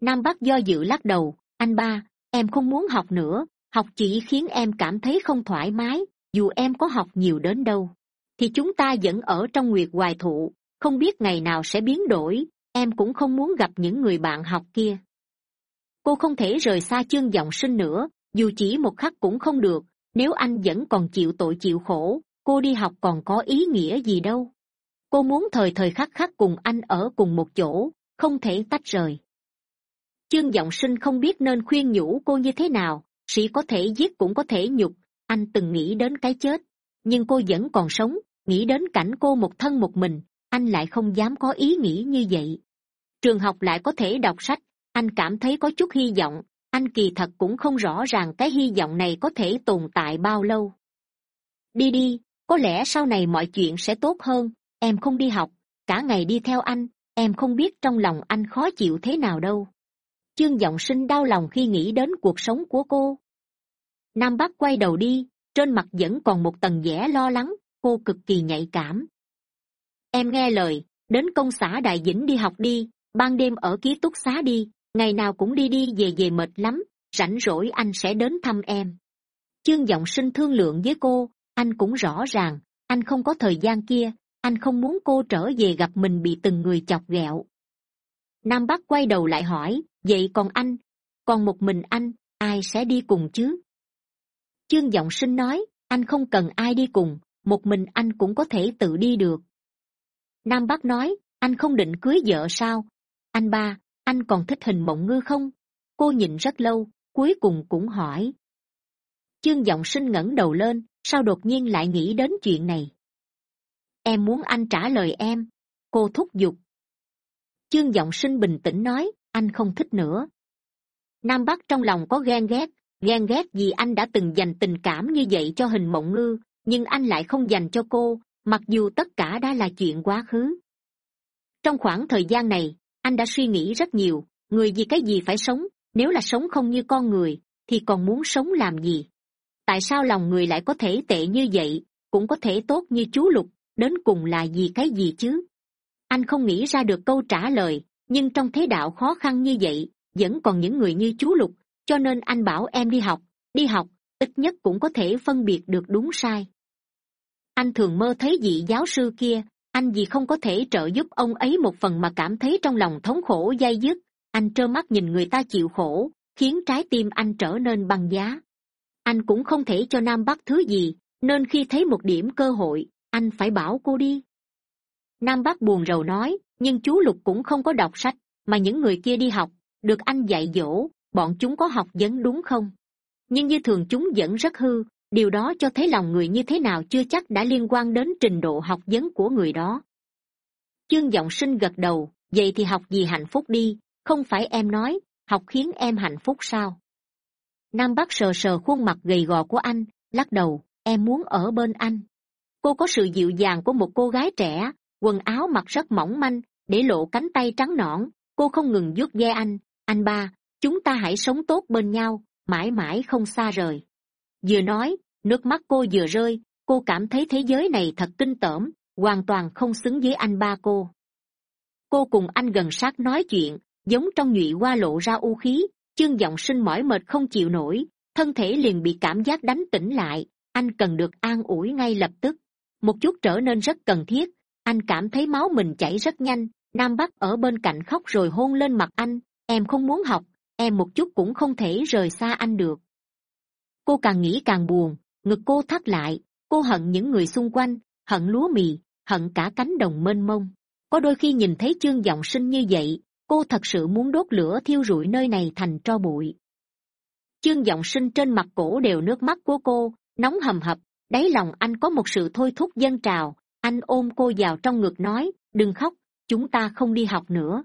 A: Nam bắc do dự lắc đầu anh ba, em không muốn học nữa. Học chỉ khiến em cảm thấy không thoải mái, dù em có học nhiều đến đâu. Thì chúng ta vẫn ở trong nguyệt hoài thụ, không biết ngày nào sẽ biến đổi. Em cũng không muốn gặp những người bạn học kia. Cô không thể rời xa chương g sinh nữa, dù chỉ một khắc cũng không được. Nếu anh vẫn còn chịu tội chịu khổ, cô đi học còn có ý nghĩa gì đâu. Cô muốn thời thời khắc khắc cùng anh ở cùng một chỗ, không thể tách rời chương g sinh không biết nên khuyên nhủ cô như thế nào, sĩ có thể giết cũng có thể nhục, anh từng nghĩ đến cái chết. Nhưng cô vẫn còn sống, nghĩ đến cảnh cô một thân một mình, anh lại không dám có ý nghĩ như vậy. Trường học lại có thể đọc sách, anh cảm thấy có chút hy vọng, anh kỳ thật cũng không rõ ràng cái hy vọng này có thể tồn tại bao lâu. Đi đi, có lẽ sau này mọi chuyện sẽ tốt hơn, em không đi học, cả ngày đi theo anh, em không biết trong lòng anh khó chịu thế nào đâu chương giọng sinh đau lòng khi nghĩ đến cuộc sống của cô. Nam bắc quay đầu đi, trên mặt vẫn còn một tầng vẻ lo lắng, cô cực kỳ nhạy cảm. Em nghe lời, đến công xã đại dĩnh đi học đi, ban đêm ở ký túc xá đi, ngày nào cũng đi đi về về mệt lắm, rảnh rỗi anh sẽ đến thăm em. Chương giọng sinh thương lượng với cô, anh cũng rõ ràng, anh không có thời gian kia, anh không muốn cô trở về gặp mình bị từng người chọc ghẹo. Nam bắc quay đầu lại hỏi vậy còn anh, còn một mình anh, ai sẽ đi cùng chứ? Chương giọng sinh nói, anh không cần ai đi cùng, một mình anh cũng có thể tự đi được. Nam bắc nói, anh không định cưới vợ sao? Anh ba, anh còn thích hình mộng ngư không? Cô nhìn rất lâu, cuối cùng cũng hỏi. Chương giọng sinh ngẩng đầu lên, sao đột nhiên lại nghĩ đến chuyện này? Em muốn anh trả lời em. Cô thúc giục. Chương giọng sinh bình tĩnh nói anh không thích nữa. Nam bắc trong lòng có ghen ghét ghen ghét vì anh đã từng dành tình cảm như vậy cho hình mộng ngư, nhưng anh lại không dành cho cô, mặc dù tất cả đã là chuyện quá khứ. Trong khoảng thời gian này, anh đã suy nghĩ rất nhiều, người vì cái gì phải sống, nếu là sống không như con người, thì còn muốn sống làm gì? Tại sao lòng người lại có thể tệ như vậy, cũng có thể tốt như chú lục, đến cùng là vì cái gì chứ? Anh không nghĩ ra được câu trả lời nhưng trong thế đạo khó khăn như vậy, vẫn còn những người như chú lục, cho nên anh bảo em đi học. Đi học, ít nhất cũng có thể phân biệt được đúng sai. Anh thường mơ thấy vị giáo sư kia, anh vì không có thể trợ giúp ông ấy một phần mà cảm thấy trong lòng thống khổ dai dứt. Anh trơ mắt nhìn người ta chịu khổ, khiến trái tim anh trở nên băng giá. Anh cũng không thể cho nam bắc thứ gì, nên khi thấy một điểm cơ hội, anh phải bảo cô đi. Nam bắc buồn rầu nói nhưng chú lục cũng không có đọc sách, mà những người kia đi học, được anh dạy dỗ, bọn chúng có học vấn đúng không? Nhưng như thường chúng vẫn rất hư, điều đó cho thấy lòng người như thế nào chưa chắc đã liên quan đến trình độ học vấn của người đó. Chương g sinh gật đầu, vậy thì học gì hạnh phúc đi, không phải em nói, học khiến em hạnh phúc sao? Nam bắc sờ sờ khuôn mặt gầy gò của anh, lắc đầu, em muốn ở bên anh. Cô có sự dịu dàng của một cô gái trẻ, quần áo mặc rất mỏng manh để lộ cánh tay trắng nõn. Cô không ngừng vuốt ve anh. Anh ba, chúng ta hãy sống tốt bên nhau, mãi mãi không xa rời. Vừa nói, nước mắt cô vừa rơi. Cô cảm thấy thế giới này thật kinh tởm, hoàn toàn không xứng với anh ba cô. Cô cùng anh gần sát nói chuyện, giống trong nhụy qua lộ ra u khí. Chương giọng sinh mỏi mệt không chịu nổi, thân thể liền bị cảm giác đánh tỉnh lại. Anh cần được an ủi ngay lập tức. Một chút trở nên rất cần thiết anh cảm thấy máu mình chảy rất nhanh. Nam bắc ở bên cạnh khóc rồi hôn lên mặt anh. Em không muốn học, em một chút cũng không thể rời xa anh được. Cô càng nghĩ càng buồn, ngực cô thắt lại. Cô hận những người xung quanh, hận lúa mì, hận cả cánh đồng mênh mông. Có đôi khi nhìn thấy chương giọng sinh như vậy, cô thật sự muốn đốt lửa thiêu rụi nơi này thành tro bụi. Chương giọng sinh trên mặt cổ đều nước mắt của cô, nóng hầm hập. Đáy lòng anh có một sự thôi thúc dân trào anh ôm cô vào trong ngực nói, đừng khóc, chúng ta không đi học nữa.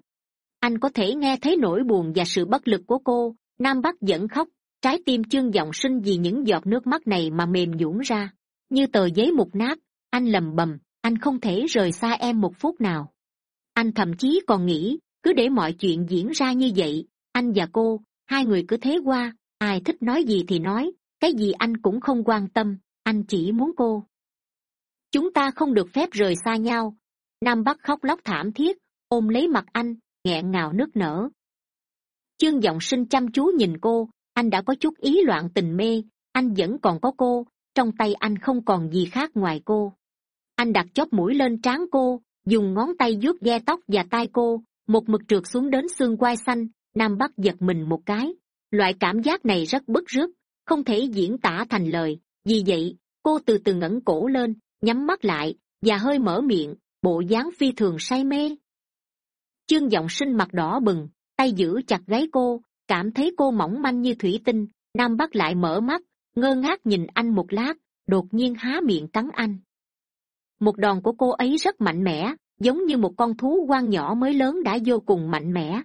A: Anh có thể nghe thấy nỗi buồn và sự bất lực của cô. Nam bắc vẫn khóc, trái tim chương giọng sinh vì những giọt nước mắt này mà mềm nhũn ra. Như tờ giấy mục nát, anh lầm bầm, anh không thể rời xa em một phút nào. Anh thậm chí còn nghĩ, cứ để mọi chuyện diễn ra như vậy, anh và cô, hai người cứ thế qua, ai thích nói gì thì nói, cái gì anh cũng không quan tâm, anh chỉ muốn cô chúng ta không được phép rời xa nhau. Nam bắc khóc lóc thảm thiết, ôm lấy mặt anh, nghẹn ngào nước nở. Chương giọng sinh chăm chú nhìn cô, anh đã có chút ý loạn tình mê, anh vẫn còn có cô, trong tay anh không còn gì khác ngoài cô. Anh đặt chóp mũi lên trán cô, dùng ngón tay vuốt ve tóc và tai cô, một mực trượt xuống đến xương quai xanh, nam bắc giật mình một cái. Loại cảm giác này rất bức rứt, không thể diễn tả thành lời, vì vậy, cô từ từ ngẩng cổ lên nhắm mắt lại và hơi mở miệng, bộ dáng phi thường say mê. Chương giọng sinh mặt đỏ bừng, tay giữ chặt gáy cô, cảm thấy cô mỏng manh như thủy tinh, nam bắc lại mở mắt, ngơ ngác nhìn anh một lát, đột nhiên há miệng cắn anh. Một đòn của cô ấy rất mạnh mẽ, giống như một con thú quan nhỏ mới lớn đã vô cùng mạnh mẽ.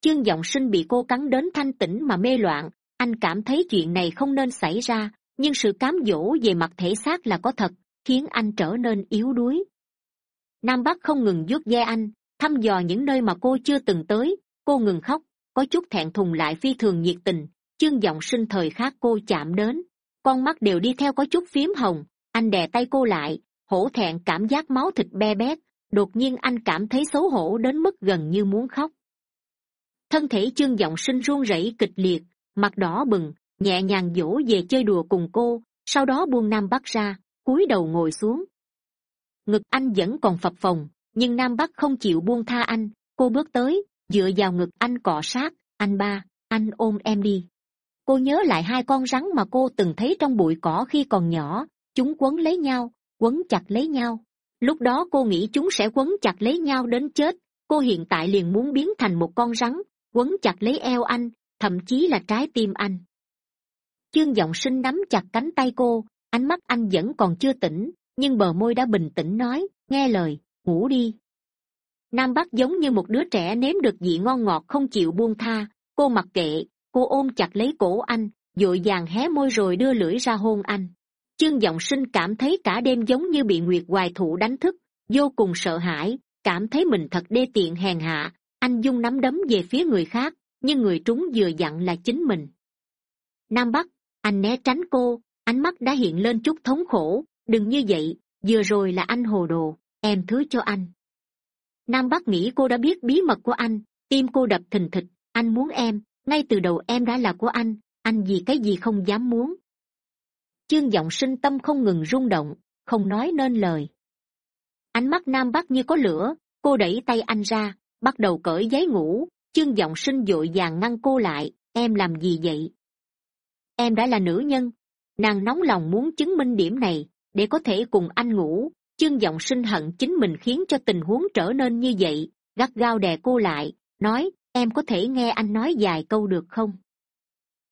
A: Chương giọng sinh bị cô cắn đến thanh tĩnh mà mê loạn, anh cảm thấy chuyện này không nên xảy ra, nhưng sự cám dỗ về mặt thể xác là có thật khiến anh trở nên yếu đuối. Nam bắc không ngừng vuốt ve anh, thăm dò những nơi mà cô chưa từng tới. Cô ngừng khóc, có chút thẹn thùng lại phi thường nhiệt tình, chương giọng sinh thời khác cô chạm đến. Con mắt đều đi theo có chút phím hồng, anh đè tay cô lại, hổ thẹn cảm giác máu thịt be bét. Đột nhiên anh cảm thấy xấu hổ đến mức gần như muốn khóc. Thân thể chương giọng sinh run rẩy kịch liệt, mặt đỏ bừng, nhẹ nhàng dỗ về chơi đùa cùng cô, sau đó buông nam bắc ra cúi đầu ngồi xuống. Ngực anh vẫn còn phập phồng, nhưng nam bắc không chịu buông tha anh. Cô bước tới, dựa vào ngực anh cọ sát. Anh ba, anh ôm em đi. Cô nhớ lại hai con rắn mà cô từng thấy trong bụi cỏ khi còn nhỏ. Chúng quấn lấy nhau, quấn chặt lấy nhau. Lúc đó cô nghĩ chúng sẽ quấn chặt lấy nhau đến chết. Cô hiện tại liền muốn biến thành một con rắn, quấn chặt lấy eo anh, thậm chí là trái tim anh. Chương giọng sinh nắm chặt cánh tay cô ánh mắt anh vẫn còn chưa tỉnh, nhưng bờ môi đã bình tĩnh nói, nghe lời, ngủ đi. Nam bắc giống như một đứa trẻ nếm được vị ngon ngọt không chịu buông tha. Cô mặc kệ, cô ôm chặt lấy cổ anh d ộ i vàng hé môi rồi đưa lưỡi ra hôn anh. Chương giọng sinh cảm thấy cả đêm giống như bị nguyệt hoài thụ đánh thức, vô cùng sợ hãi, cảm thấy mình thật đê tiện hèn hạ. Anh dung nắm đấm về phía người khác, nhưng người trúng vừa dặn là chính mình. Nam bắc, anh né tránh cô ánh mắt đã hiện lên chút thống khổ. Đừng như vậy, vừa rồi là anh hồ đồ, em thứ cho anh. Nam bắc nghĩ cô đã biết bí mật của anh, tim cô đập thình thịch, anh muốn em, ngay từ đầu em đã là của anh anh vì cái gì không dám muốn. Chương giọng sinh tâm không ngừng rung động, không nói nên lời. Ánh mắt nam bắc như có lửa, cô đẩy tay anh ra, bắt đầu cởi giấy ngủ, chương giọng sinh d ộ i vàng ngăn cô lại, em làm gì vậy? Em đã là nữ nhân nàng nóng lòng muốn chứng minh điểm này, để có thể cùng anh ngủ. Chương giọng sinh hận chính mình khiến cho tình huống trở nên như vậy. Gắt gao đè cô lại, nói, em có thể nghe anh nói vài câu được không?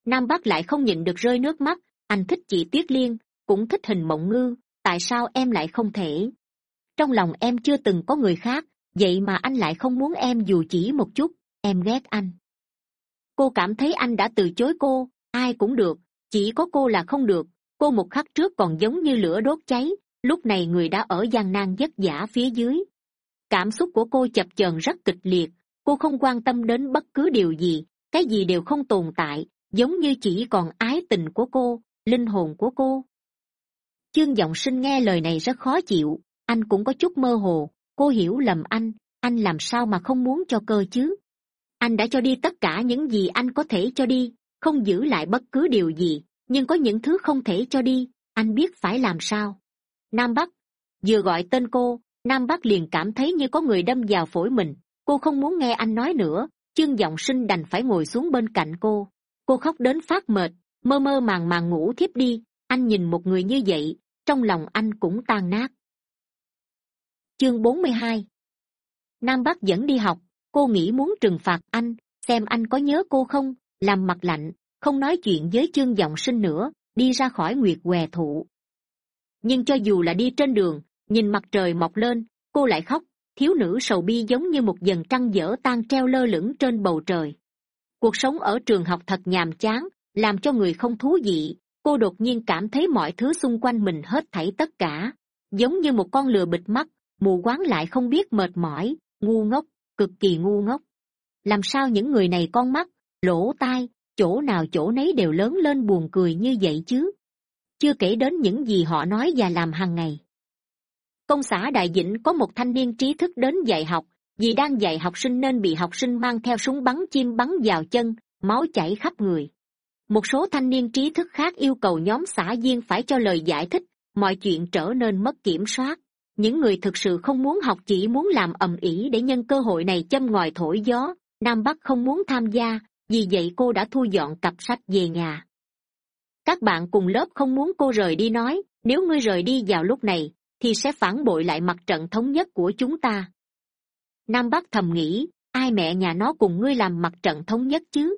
A: Nam bắc lại không nhịn được rơi nước mắt, anh thích chị tuyết liên, cũng thích hình mộng ngư, tại sao em lại không thể? Trong lòng em chưa từng có người khác, vậy mà anh lại không muốn em dù chỉ một chút, em ghét anh. Cô cảm thấy anh đã từ chối cô, ai cũng được chỉ có cô là không được. Cô một khắc trước còn giống như lửa đốt cháy. Lúc này người đã ở gian nan vất vả phía dưới. Cảm xúc của cô chập chờn rất kịch liệt. Cô không quan tâm đến bất cứ điều gì. Cái gì đều không tồn tại. Giống như chỉ còn ái tình của cô, linh hồn của cô. Chương g sinh nghe lời này rất khó chịu. Anh cũng có chút mơ hồ. Cô hiểu lầm anh. Anh làm sao mà không muốn cho cơ chứ? Anh đã cho đi tất cả những gì anh có thể cho đi không giữ lại bất cứ điều gì, nhưng có những thứ không thể cho đi, anh biết phải làm sao. Nam bắc, vừa gọi tên cô, nam bắc liền cảm thấy như có người đâm vào phổi mình. Cô không muốn nghe anh nói nữa chương giọng sinh đành phải ngồi xuống bên cạnh cô. Cô khóc đến phát mệt, mơ mơ màng màng ngủ thiếp đi, anh nhìn một người như vậy, trong lòng anh cũng tan nát. Chương bốn mươi hai. Nam bắc dẫn đi học, cô nghĩ muốn trừng phạt anh, xem anh có nhớ cô không? Làm mặt lạnh, không nói chuyện với chương g sinh nữa, đi ra khỏi nguyệt què thụ. Nhưng cho dù là đi trên đường, nhìn mặt trời mọc lên, cô lại khóc, thiếu nữ sầu bi giống như một dần trăng dở tan treo lơ lửng trên bầu trời. Cuộc sống ở trường học thật nhàm chán, làm cho người không thú vị, cô đột nhiên cảm thấy mọi thứ xung quanh mình hết thảy tất cả, giống như một con lừa bịt mắt, mù quáng lại không biết mệt mỏi, ngu ngốc, cực kỳ ngu ngốc. Làm sao những người này con mắt lỗ tai, chỗ nào chỗ nấy đều lớn lên buồn cười như vậy chứ. Chưa kể đến những gì họ nói và làm hàng ngày. Công xã đại dĩnh có một thanh niên trí thức đến dạy học, vì đang dạy học sinh nên bị học sinh mang theo súng bắn chim bắn vào chân, máu chảy khắp người. Một số thanh niên trí thức khác yêu cầu nhóm xã viên phải cho lời giải thích, mọi chuyện trở nên mất kiểm soát. Những người thực sự không muốn học chỉ muốn làm ầm ĩ để nhân cơ hội này châm ngòi thổi gió, nam bắc không muốn tham gia vì vậy cô đã thu dọn cặp sách về nhà. Các bạn cùng lớp không muốn cô rời đi nói, nếu ngươi rời đi vào lúc này, thì sẽ phản bội lại mặt trận thống nhất của chúng ta. Nam bắc thầm nghĩ, ai mẹ nhà nó cùng ngươi làm mặt trận thống nhất chứ?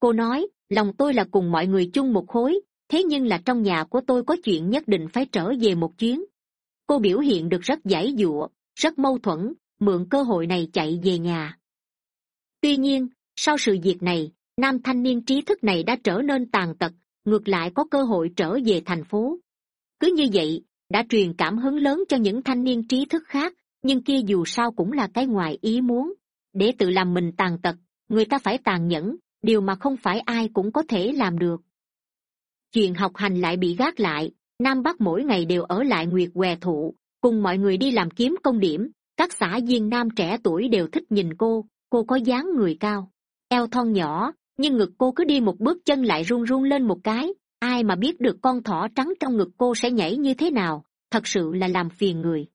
A: Cô nói, lòng tôi là cùng mọi người chung một khối, thế nhưng là trong nhà của tôi có chuyện nhất định phải trở về một chuyến. Cô biểu hiện được rất giải dụa, rất mâu thuẫn, mượn cơ hội này chạy về nhà. Tuy nhiên sau sự việc này, nam thanh niên trí thức này đã trở nên tàn tật, ngược lại có cơ hội trở về thành phố. Cứ như vậy, đã truyền cảm hứng lớn cho những thanh niên trí thức khác, nhưng kia dù sao cũng là cái ngoài ý muốn. Để tự làm mình tàn tật, người ta phải tàn nhẫn, điều mà không phải ai cũng có thể làm được. Chuyện học hành lại bị gác lại, nam bắc mỗi ngày đều ở lại nguyệt què thụ, cùng mọi người đi làm kiếm công điểm. Các xã viên nam trẻ tuổi đều thích nhìn cô cô có dáng người cao eo thon nhỏ, nhưng ngực cô cứ đi một bước chân lại run run lên một cái. Ai mà biết được con thỏ trắng trong ngực cô sẽ nhảy như thế nào, thật sự là làm phiền người.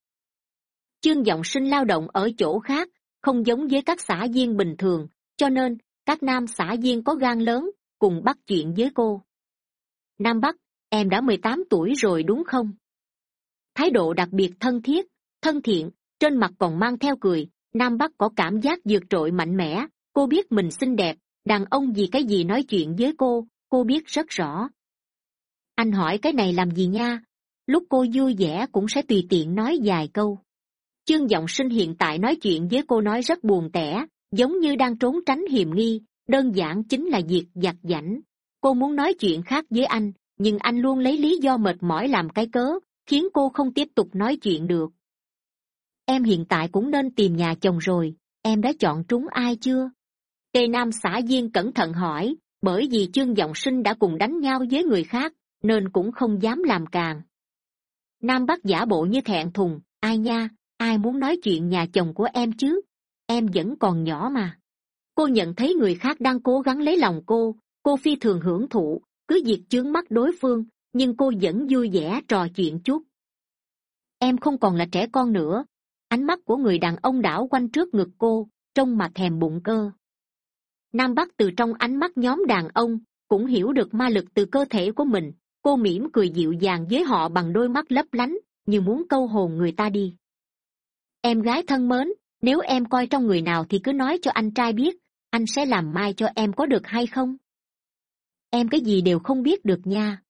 A: Chương giọng sinh lao động ở chỗ khác, không giống với các xã viên bình thường, cho nên, các nam xã viên có gan lớn, cùng bắt chuyện với cô. Nam bắc, em đã mười tám tuổi rồi đúng không? Thái độ đặc biệt thân thiết, thân thiện, trên mặt còn mang theo cười, nam bắc có cảm giác vượt trội mạnh mẽ cô biết mình xinh đẹp, đàn ông gì cái gì nói chuyện với cô cô biết rất rõ. Anh hỏi cái này làm gì nha? Lúc cô vui vẻ cũng sẽ tùy tiện nói vài câu. Chương giọng sinh hiện tại nói chuyện với cô nói rất buồn tẻ, giống như đang trốn tránh hiềm nghi, đơn giản chính là việc giặt giảnh. Cô muốn nói chuyện khác với anh, nhưng anh luôn lấy lý do mệt mỏi làm cái cớ, khiến cô không tiếp tục nói chuyện được. Em hiện tại cũng nên tìm nhà chồng rồi, em đã chọn trúng ai chưa? Tề nam xã viên cẩn thận hỏi, bởi vì chương giọng sinh đã cùng đánh nhau với người khác, nên cũng không dám làm càng nam bắc giả bộ như thẹn thùng, ai nha, ai muốn nói chuyện nhà chồng của em chứ? Em vẫn còn nhỏ mà. Cô nhận thấy người khác đang cố gắng lấy lòng cô cô phi thường hưởng thụ, cứ việc chướng mắt đối phương, nhưng cô vẫn vui vẻ trò chuyện chút. Em không còn là trẻ con nữa. Ánh mắt của người đàn ông đảo quanh trước ngực cô, trông mà thèm bụng cơ nam bắc từ trong ánh mắt nhóm đàn ông, cũng hiểu được ma lực từ cơ thể của mình. Cô mỉm cười dịu dàng với họ bằng đôi mắt lấp lánh, như muốn câu hồn người ta đi. Em gái thân mến, nếu em coi trong người nào thì cứ nói cho anh trai biết, anh sẽ làm mai cho em có được hay không? Em cái gì đều không biết được nha.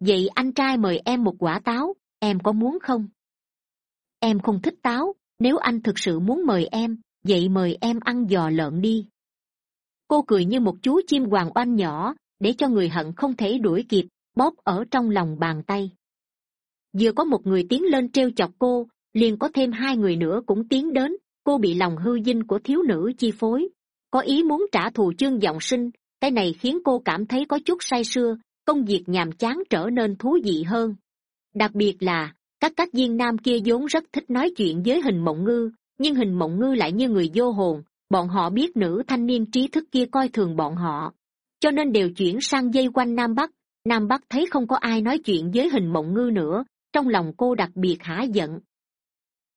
A: Vậy anh trai mời em một quả táo, em có muốn không? Em không thích táo, nếu anh thực sự muốn mời em, vậy mời em ăn giò lợn đi cô cười như một chú chim hoàng oanh nhỏ, để cho người hận không thể đuổi kịp, bóp ở trong lòng bàn tay. Vừa có một người tiến lên trêu chọc cô, liền có thêm hai người nữa cũng tiến đến, cô bị lòng hư dinh của thiếu nữ chi phối. Có ý muốn trả thù chương giọng sinh, cái này khiến cô cảm thấy có chút say sưa, công việc nhàm chán trở nên thú vị hơn. Đặc biệt là, các cách viên nam kia vốn rất thích nói chuyện với hình mộng ngư, nhưng hình mộng ngư lại như người vô hồn bọn họ biết nữ thanh niên trí thức kia coi thường bọn họ, cho nên đều chuyển sang dây quanh nam bắc. Nam bắc thấy không có ai nói chuyện với hình mộng ngư nữa, trong lòng cô đặc biệt hả giận.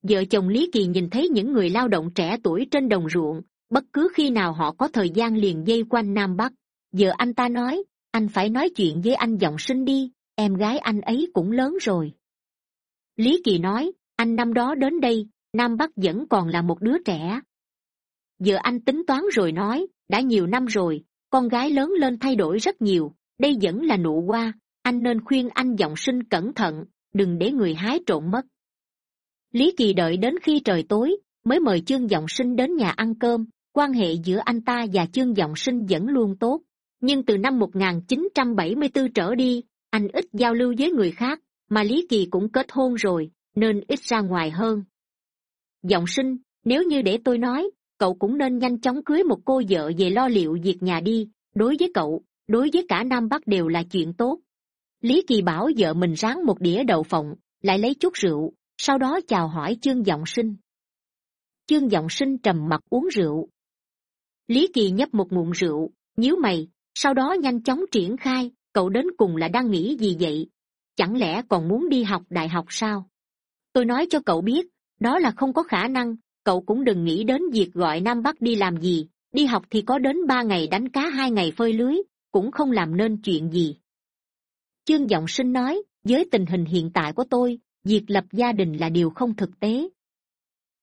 A: Vợ chồng lý kỳ nhìn thấy những người lao động trẻ tuổi trên đồng ruộng, bất cứ khi nào họ có thời gian liền dây quanh nam bắc. Giờ anh ta nói, anh phải nói chuyện với anh giọng sinh đi, em gái anh ấy cũng lớn rồi. Lý kỳ nói, anh năm đó đến đây, nam bắc vẫn còn là một đứa trẻ giờ anh tính toán rồi nói, đã nhiều năm rồi, con gái lớn lên thay đổi rất nhiều, đây vẫn là nụ hoa, anh nên khuyên anh giọng sinh cẩn thận, đừng để người hái trộn mất. Lý kỳ đợi đến khi trời tối, mới mời chương giọng sinh đến nhà ăn cơm, quan hệ giữa anh ta và chương giọng sinh vẫn luôn tốt. Nhưng từ năm 1974 trở đi, anh ít giao lưu với người khác, mà lý kỳ cũng kết hôn rồi, nên ít ra ngoài hơn. Giọng sinh, nếu như để tôi nói cậu cũng nên nhanh chóng cưới một cô vợ về lo liệu việc nhà đi. Đối với cậu, đối với cả nam bắc đều là chuyện tốt. Lý kỳ bảo vợ mình ráng một đĩa đậu phộng, lại lấy chút rượu, sau đó chào hỏi chương giọng sinh. Chương giọng sinh trầm mặc uống rượu. Lý kỳ nhấp một ngụm rượu, nhíu mày, sau đó nhanh chóng triển khai, cậu đến cùng là đang nghĩ gì vậy? Chẳng lẽ còn muốn đi học đại học sao? Tôi nói cho cậu biết, đó là không có khả năng cậu cũng đừng nghĩ đến việc gọi nam bắc đi làm gì. Đi học thì có đến ba ngày đánh cá, hai ngày phơi lưới, cũng không làm nên chuyện gì. Chương g sinh nói, với tình hình hiện tại của tôi, việc lập gia đình là điều không thực tế.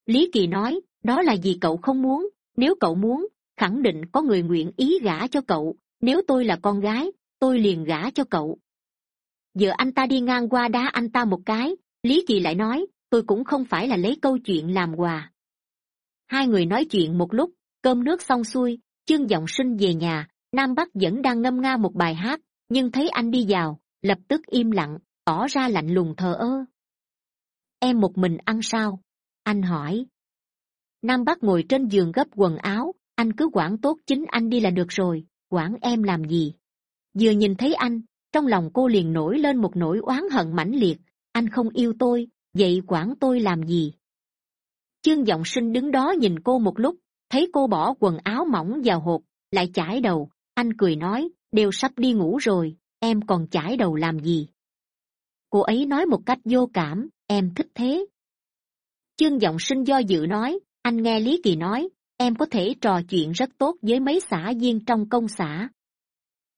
A: Lý kỳ nói, đó là vì cậu không muốn. Nếu cậu muốn, khẳng định có người nguyện ý gả cho cậu. Nếu tôi là con gái, tôi liền gả cho cậu. Giờ anh ta đi ngang qua đá anh ta một cái. Lý kỳ lại nói, tôi cũng không phải là lấy câu chuyện làm quà hai người nói chuyện một lúc, cơm nước xong xuôi chương giọng sinh về nhà, nam bắc vẫn đang ngâm nga một bài hát, nhưng thấy anh đi vào, lập tức im lặng, tỏ ra lạnh lùng thờ ơ. Em một mình ăn sao? Anh hỏi. Nam bắc ngồi trên giường gấp quần áo, anh cứ quản tốt chính anh đi là được rồi, quản em làm gì? Vừa nhìn thấy anh, trong lòng cô liền nổi lên một nỗi oán hận mãnh liệt, anh không yêu tôi, vậy quản tôi làm gì? Chương g sinh đứng đó nhìn cô một lúc, thấy cô bỏ quần áo mỏng vào hộp, lại chải đầu. Anh cười nói, đều sắp đi ngủ rồi, em còn chải đầu làm gì? Cô ấy nói một cách vô cảm, em thích thế. Chương giọng sinh do dự nói, anh nghe lý kỳ nói, em có thể trò chuyện rất tốt với mấy xã viên trong công xã.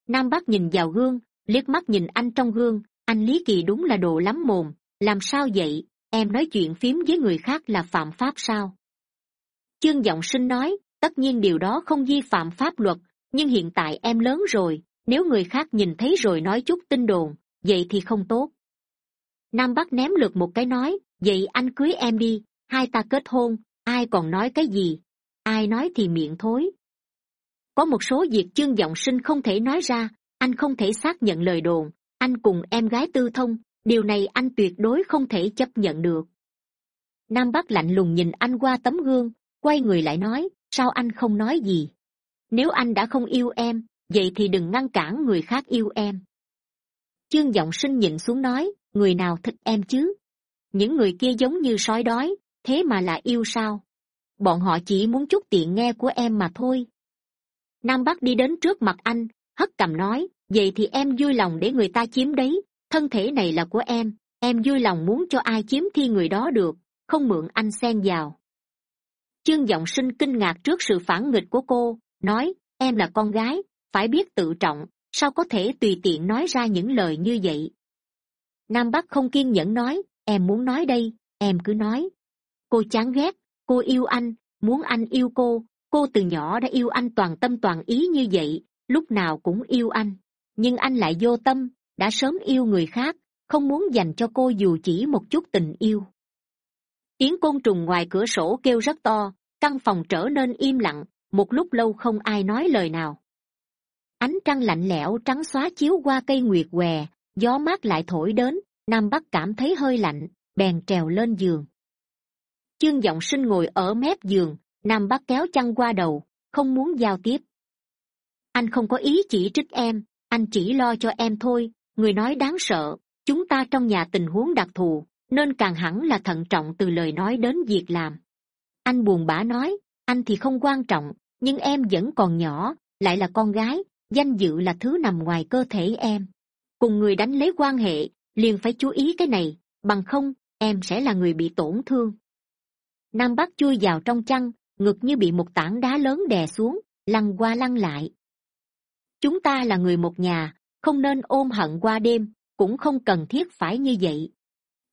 A: Nam bắc nhìn vào gương, liếc mắt nhìn anh trong gương, anh lý kỳ đúng là đồ lắm mồm, làm sao vậy? Em nói chuyện phiếm với người khác là phạm pháp sao? Chương giọng sinh nói, tất nhiên điều đó không vi phạm pháp luật, nhưng hiện tại em lớn rồi, nếu người khác nhìn thấy rồi nói chút tin đồn, vậy thì không tốt. Nam bắc ném lượt một cái nói, vậy anh cưới em đi, hai ta kết hôn, ai còn nói cái gì? Ai nói thì miệng thối. Có một số việc chương giọng sinh không thể nói ra, anh không thể xác nhận lời đồn, anh cùng em gái tư thông điều này anh tuyệt đối không thể chấp nhận được. Nam bắc lạnh lùng nhìn anh qua tấm gương, quay người lại nói, sao anh không nói gì? Nếu anh đã không yêu em, vậy thì đừng ngăn cản người khác yêu em. Chương giọng sinh nhịn xuống nói, người nào thích em chứ? Những người kia giống như sói đói, thế mà là yêu sao? Bọn họ chỉ muốn chút tiện nghe của em mà thôi. Nam bắc đi đến trước mặt anh, hất cằm nói, vậy thì em vui lòng để người ta chiếm đấy thân thể này là của em em vui lòng muốn cho ai chiếm thi người đó được, không mượn anh xen vào. Chương giọng sinh kinh ngạc trước sự phản nghịch của cô, nói, em là con gái, phải biết tự trọng, sao có thể tùy tiện nói ra những lời như vậy? Nam bắc không kiên nhẫn nói, em muốn nói đây, em cứ nói. Cô chán ghét, cô yêu anh, muốn anh yêu cô cô từ nhỏ đã yêu anh toàn tâm toàn ý như vậy, lúc nào cũng yêu anh, nhưng anh lại vô tâm đã sớm yêu người khác, không muốn dành cho cô dù chỉ một chút tình yêu. Tiếng côn trùng ngoài cửa sổ kêu rất to, căn phòng trở nên im lặng, một lúc lâu không ai nói lời nào. Ánh trăng lạnh lẽo trắng xóa chiếu qua cây nguyệt què, gió mát lại thổi đến, nam bắc cảm thấy hơi lạnh, bèn trèo lên giường. Chương giọng sinh ngồi ở mép giường, nam bắc kéo chăn qua đầu, không muốn giao tiếp. Anh không có ý chỉ trích em, anh chỉ lo cho em thôi người nói đáng sợ, chúng ta trong nhà tình huống đặc thù, nên càng hẳn là thận trọng từ lời nói đến việc làm. Anh buồn bã nói, anh thì không quan trọng, nhưng em vẫn còn nhỏ, lại là con gái, danh dự là thứ nằm ngoài cơ thể em. Cùng người đánh lấy quan hệ, liền phải chú ý cái này, bằng không, em sẽ là người bị tổn thương. Nam bắc chui vào trong chăn, ngực như bị một tảng đá lớn đè xuống, lăn qua lăn lại. Chúng ta là người một nhà không nên ôm hận qua đêm, cũng không cần thiết phải như vậy.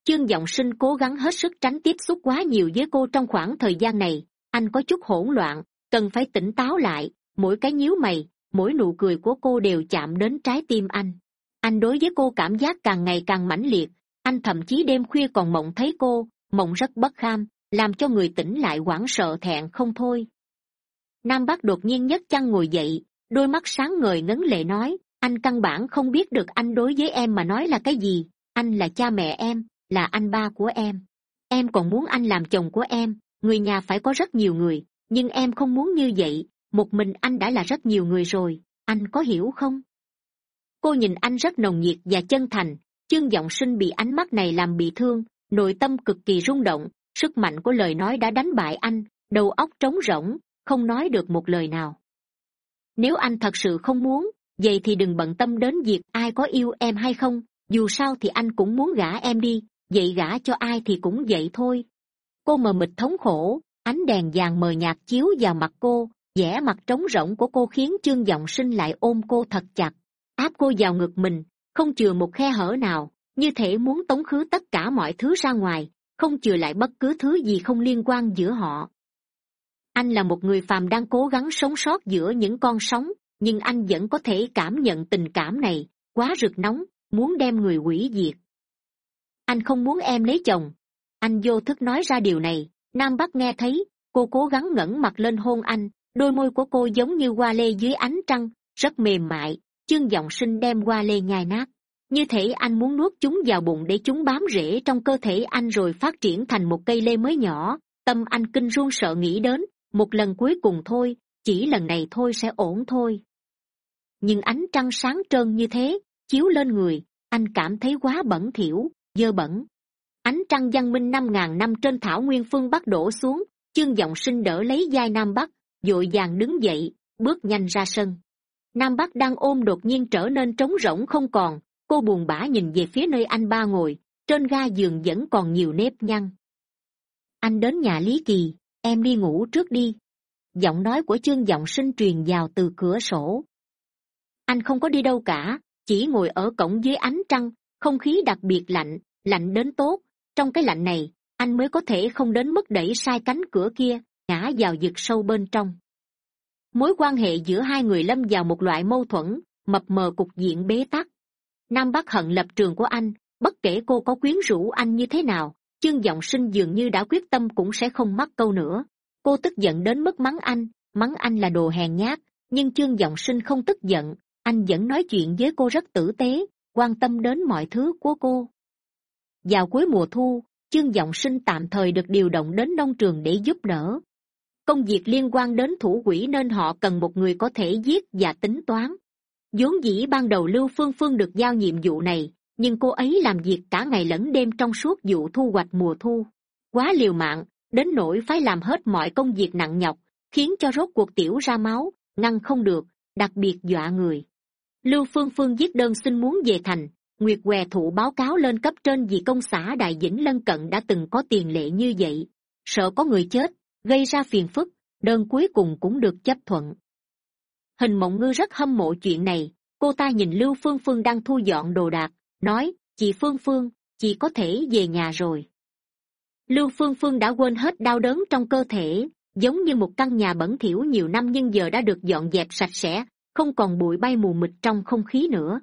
A: Chương giọng sinh cố gắng hết sức tránh tiếp xúc quá nhiều với cô trong khoảng thời gian này, anh có chút hỗn loạn, cần phải tỉnh táo lại, mỗi cái nhíu mày, mỗi nụ cười của cô đều chạm đến trái tim anh. Anh đối với cô cảm giác càng ngày càng mãnh liệt, anh thậm chí đêm khuya còn mộng thấy cô, mộng rất bất kham, làm cho người tỉnh lại hoảng sợ thẹn không thôi. Nam bắc đột nhiên nhất chăn ngồi dậy, đôi mắt sáng ngời ngấn lệ nói anh căn bản không biết được anh đối với em mà nói là cái gì. Anh là cha mẹ em, là anh ba của em. Em còn muốn anh làm chồng của em. Người nhà phải có rất nhiều người. Nhưng em không muốn như vậy. Một mình anh đã là rất nhiều người rồi. Anh có hiểu không? Cô nhìn anh rất nồng nhiệt và chân thành. Chương giọng sinh bị ánh mắt này làm bị thương. Nội tâm cực kỳ rung động. Sức mạnh của lời nói đã đánh bại anh. Đầu óc trống rỗng, không nói được một lời nào. Nếu anh thật sự không muốn vậy thì đừng bận tâm đến việc ai có yêu em hay không, dù sao thì anh cũng muốn gả em đi, vậy gả cho ai thì cũng vậy thôi. Cô mờ mịt thống khổ, ánh đèn vàng mờ nhạt chiếu vào mặt cô, vẻ mặt trống rỗng của cô khiến chương g sinh lại ôm cô thật chặt, áp cô vào ngực mình, không chừa một khe hở nào, như thể muốn tống khứ tất cả mọi thứ ra ngoài, không chừa lại bất cứ thứ gì không liên quan giữa họ. Anh là một người phàm đang cố gắng sống sót giữa những con sóng nhưng anh vẫn có thể cảm nhận tình cảm này, quá rực nóng, muốn đem người hủy diệt. Anh không muốn em lấy chồng. Anh vô thức nói ra điều này, nam bắc nghe thấy, cô cố gắng ngẩng mặt lên hôn anh, đôi môi của cô giống như hoa lê dưới ánh trăng, rất mềm mại, chương giọng sinh đem hoa lê nhai nát. Như thể anh muốn nuốt chúng vào bụng để chúng bám rễ trong cơ thể anh rồi phát triển thành một cây lê mới nhỏ. Tâm anh kinh run sợ nghĩ đến, một lần cuối cùng thôi, chỉ lần này thôi sẽ ổn thôi nhưng ánh trăng sáng trơn như thế, chiếu lên người, anh cảm thấy quá bẩn thỉu, dơ bẩn. Ánh trăng văn minh năm ngàn năm trên thảo nguyên phương bắc đổ xuống, chương g sinh đỡ lấy giai nam bắc d ộ i vàng đứng dậy, bước nhanh ra sân. Nam bắc đang ôm đột nhiên trở nên trống rỗng không còn, cô buồn bã nhìn về phía nơi anh ba ngồi, trên ga giường vẫn còn nhiều nếp nhăn. Anh đến nhà lý kỳ, em đi ngủ trước đi. Giọng nói của chương giọng sinh truyền vào từ cửa sổ anh không có đi đâu cả, chỉ ngồi ở cổng dưới ánh trăng, không khí đặc biệt lạnh lạnh đến tốt. Trong cái lạnh này, anh mới có thể không đến mức đẩy sai cánh cửa kia, ngã vào vực sâu bên trong. Mối quan hệ giữa hai người lâm vào một loại mâu thuẫn, mập mờ cục diện bế tắc. Nam bắc hận lập trường của anh, bất kể cô có quyến rũ anh như thế nào chương giọng sinh dường như đã quyết tâm cũng sẽ không mắc câu nữa. Cô tức giận đến mức mắng anh mắng anh là đồ hèn nhát, nhưng chương giọng sinh không tức giận anh vẫn nói chuyện với cô rất tử tế, quan tâm đến mọi thứ của cô. Vào cuối mùa thu, chương giọng sinh tạm thời được điều động đến nông trường để giúp đỡ. Công việc liên quan đến thủ quỹ nên họ cần một người có thể giết và tính toán. Vốn dĩ ban đầu lưu phương phương được giao nhiệm vụ này, nhưng cô ấy làm việc cả ngày lẫn đêm trong suốt vụ thu hoạch mùa thu. Quá liều mạng, đến nỗi phải làm hết mọi công việc nặng nhọc, khiến cho rốt cuộc tiểu ra máu, ngăn không được, đặc biệt dọa người lưu phương phương viết đơn xin muốn về thành. Nguyệt què thụ báo cáo lên cấp trên vì công xã đại dĩnh lân cận đã từng có tiền lệ như vậy. Sợ có người chết, gây ra phiền phức, đơn cuối cùng cũng được chấp thuận. Hình mộng ngư rất hâm mộ chuyện này. Cô ta nhìn lưu phương phương đang thu dọn đồ đạc, nói, chị phương phương, chị có thể về nhà rồi. Lưu phương phương đã quên hết đau đớn trong cơ thể, giống như một căn nhà bẩn thỉu nhiều năm nhưng giờ đã được dọn dẹp sạch sẽ không còn bụi bay mù mịt trong không khí nữa.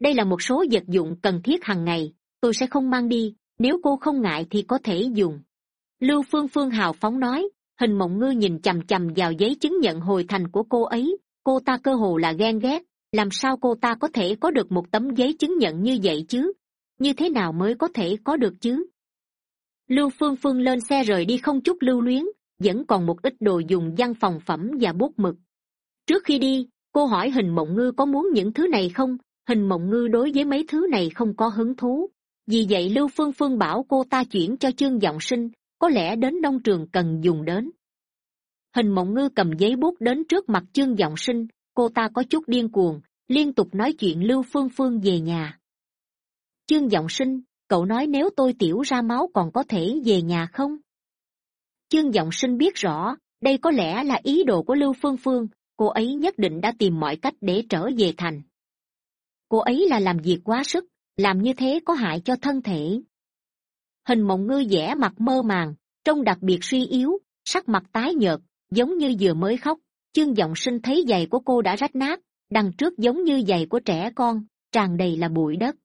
A: Đây là một số vật dụng cần thiết hàng ngày, tôi sẽ không mang đi, nếu cô không ngại thì có thể dùng. Lưu phương phương hào phóng nói, hình mộng ngư nhìn c h ầ m c h ầ m vào giấy chứng nhận hồi thành của cô ấy, cô ta cơ hồ là ghen ghét, làm sao cô ta có thể có được một tấm giấy chứng nhận như vậy chứ? Như thế nào mới có thể có được chứ? Lưu phương phương lên xe rời đi không chút lưu luyến, vẫn còn một ít đồ dùng văn phòng phẩm và bút mực trước khi đi, cô hỏi hình mộng ngư có muốn những thứ này không? Hình mộng ngư đối với mấy thứ này không có hứng thú. Vì vậy lưu phương phương bảo cô ta chuyển cho chương g sinh, có lẽ đến nông trường cần dùng đến. Hình mộng ngư cầm giấy bút đến trước mặt chương giọng sinh, cô ta có chút điên cuồng, liên tục nói chuyện lưu phương phương về nhà. Chương giọng sinh, cậu nói nếu tôi tiểu ra máu còn có thể về nhà không? Chương giọng sinh biết rõ, đây có lẽ là ý đồ của lưu phương phương cô ấy nhất định đã tìm mọi cách để trở về thành. Cô ấy là làm việc quá sức, làm như thế có hại cho thân thể. Hình mộng ngư vẻ mặt mơ màng trông đặc biệt suy yếu, sắc mặt tái nhợt, giống như vừa mới khóc. Chương giọng sinh thấy giày của cô đã rách nát, đằng trước giống như giày của trẻ con, tràn đầy là bụi đất.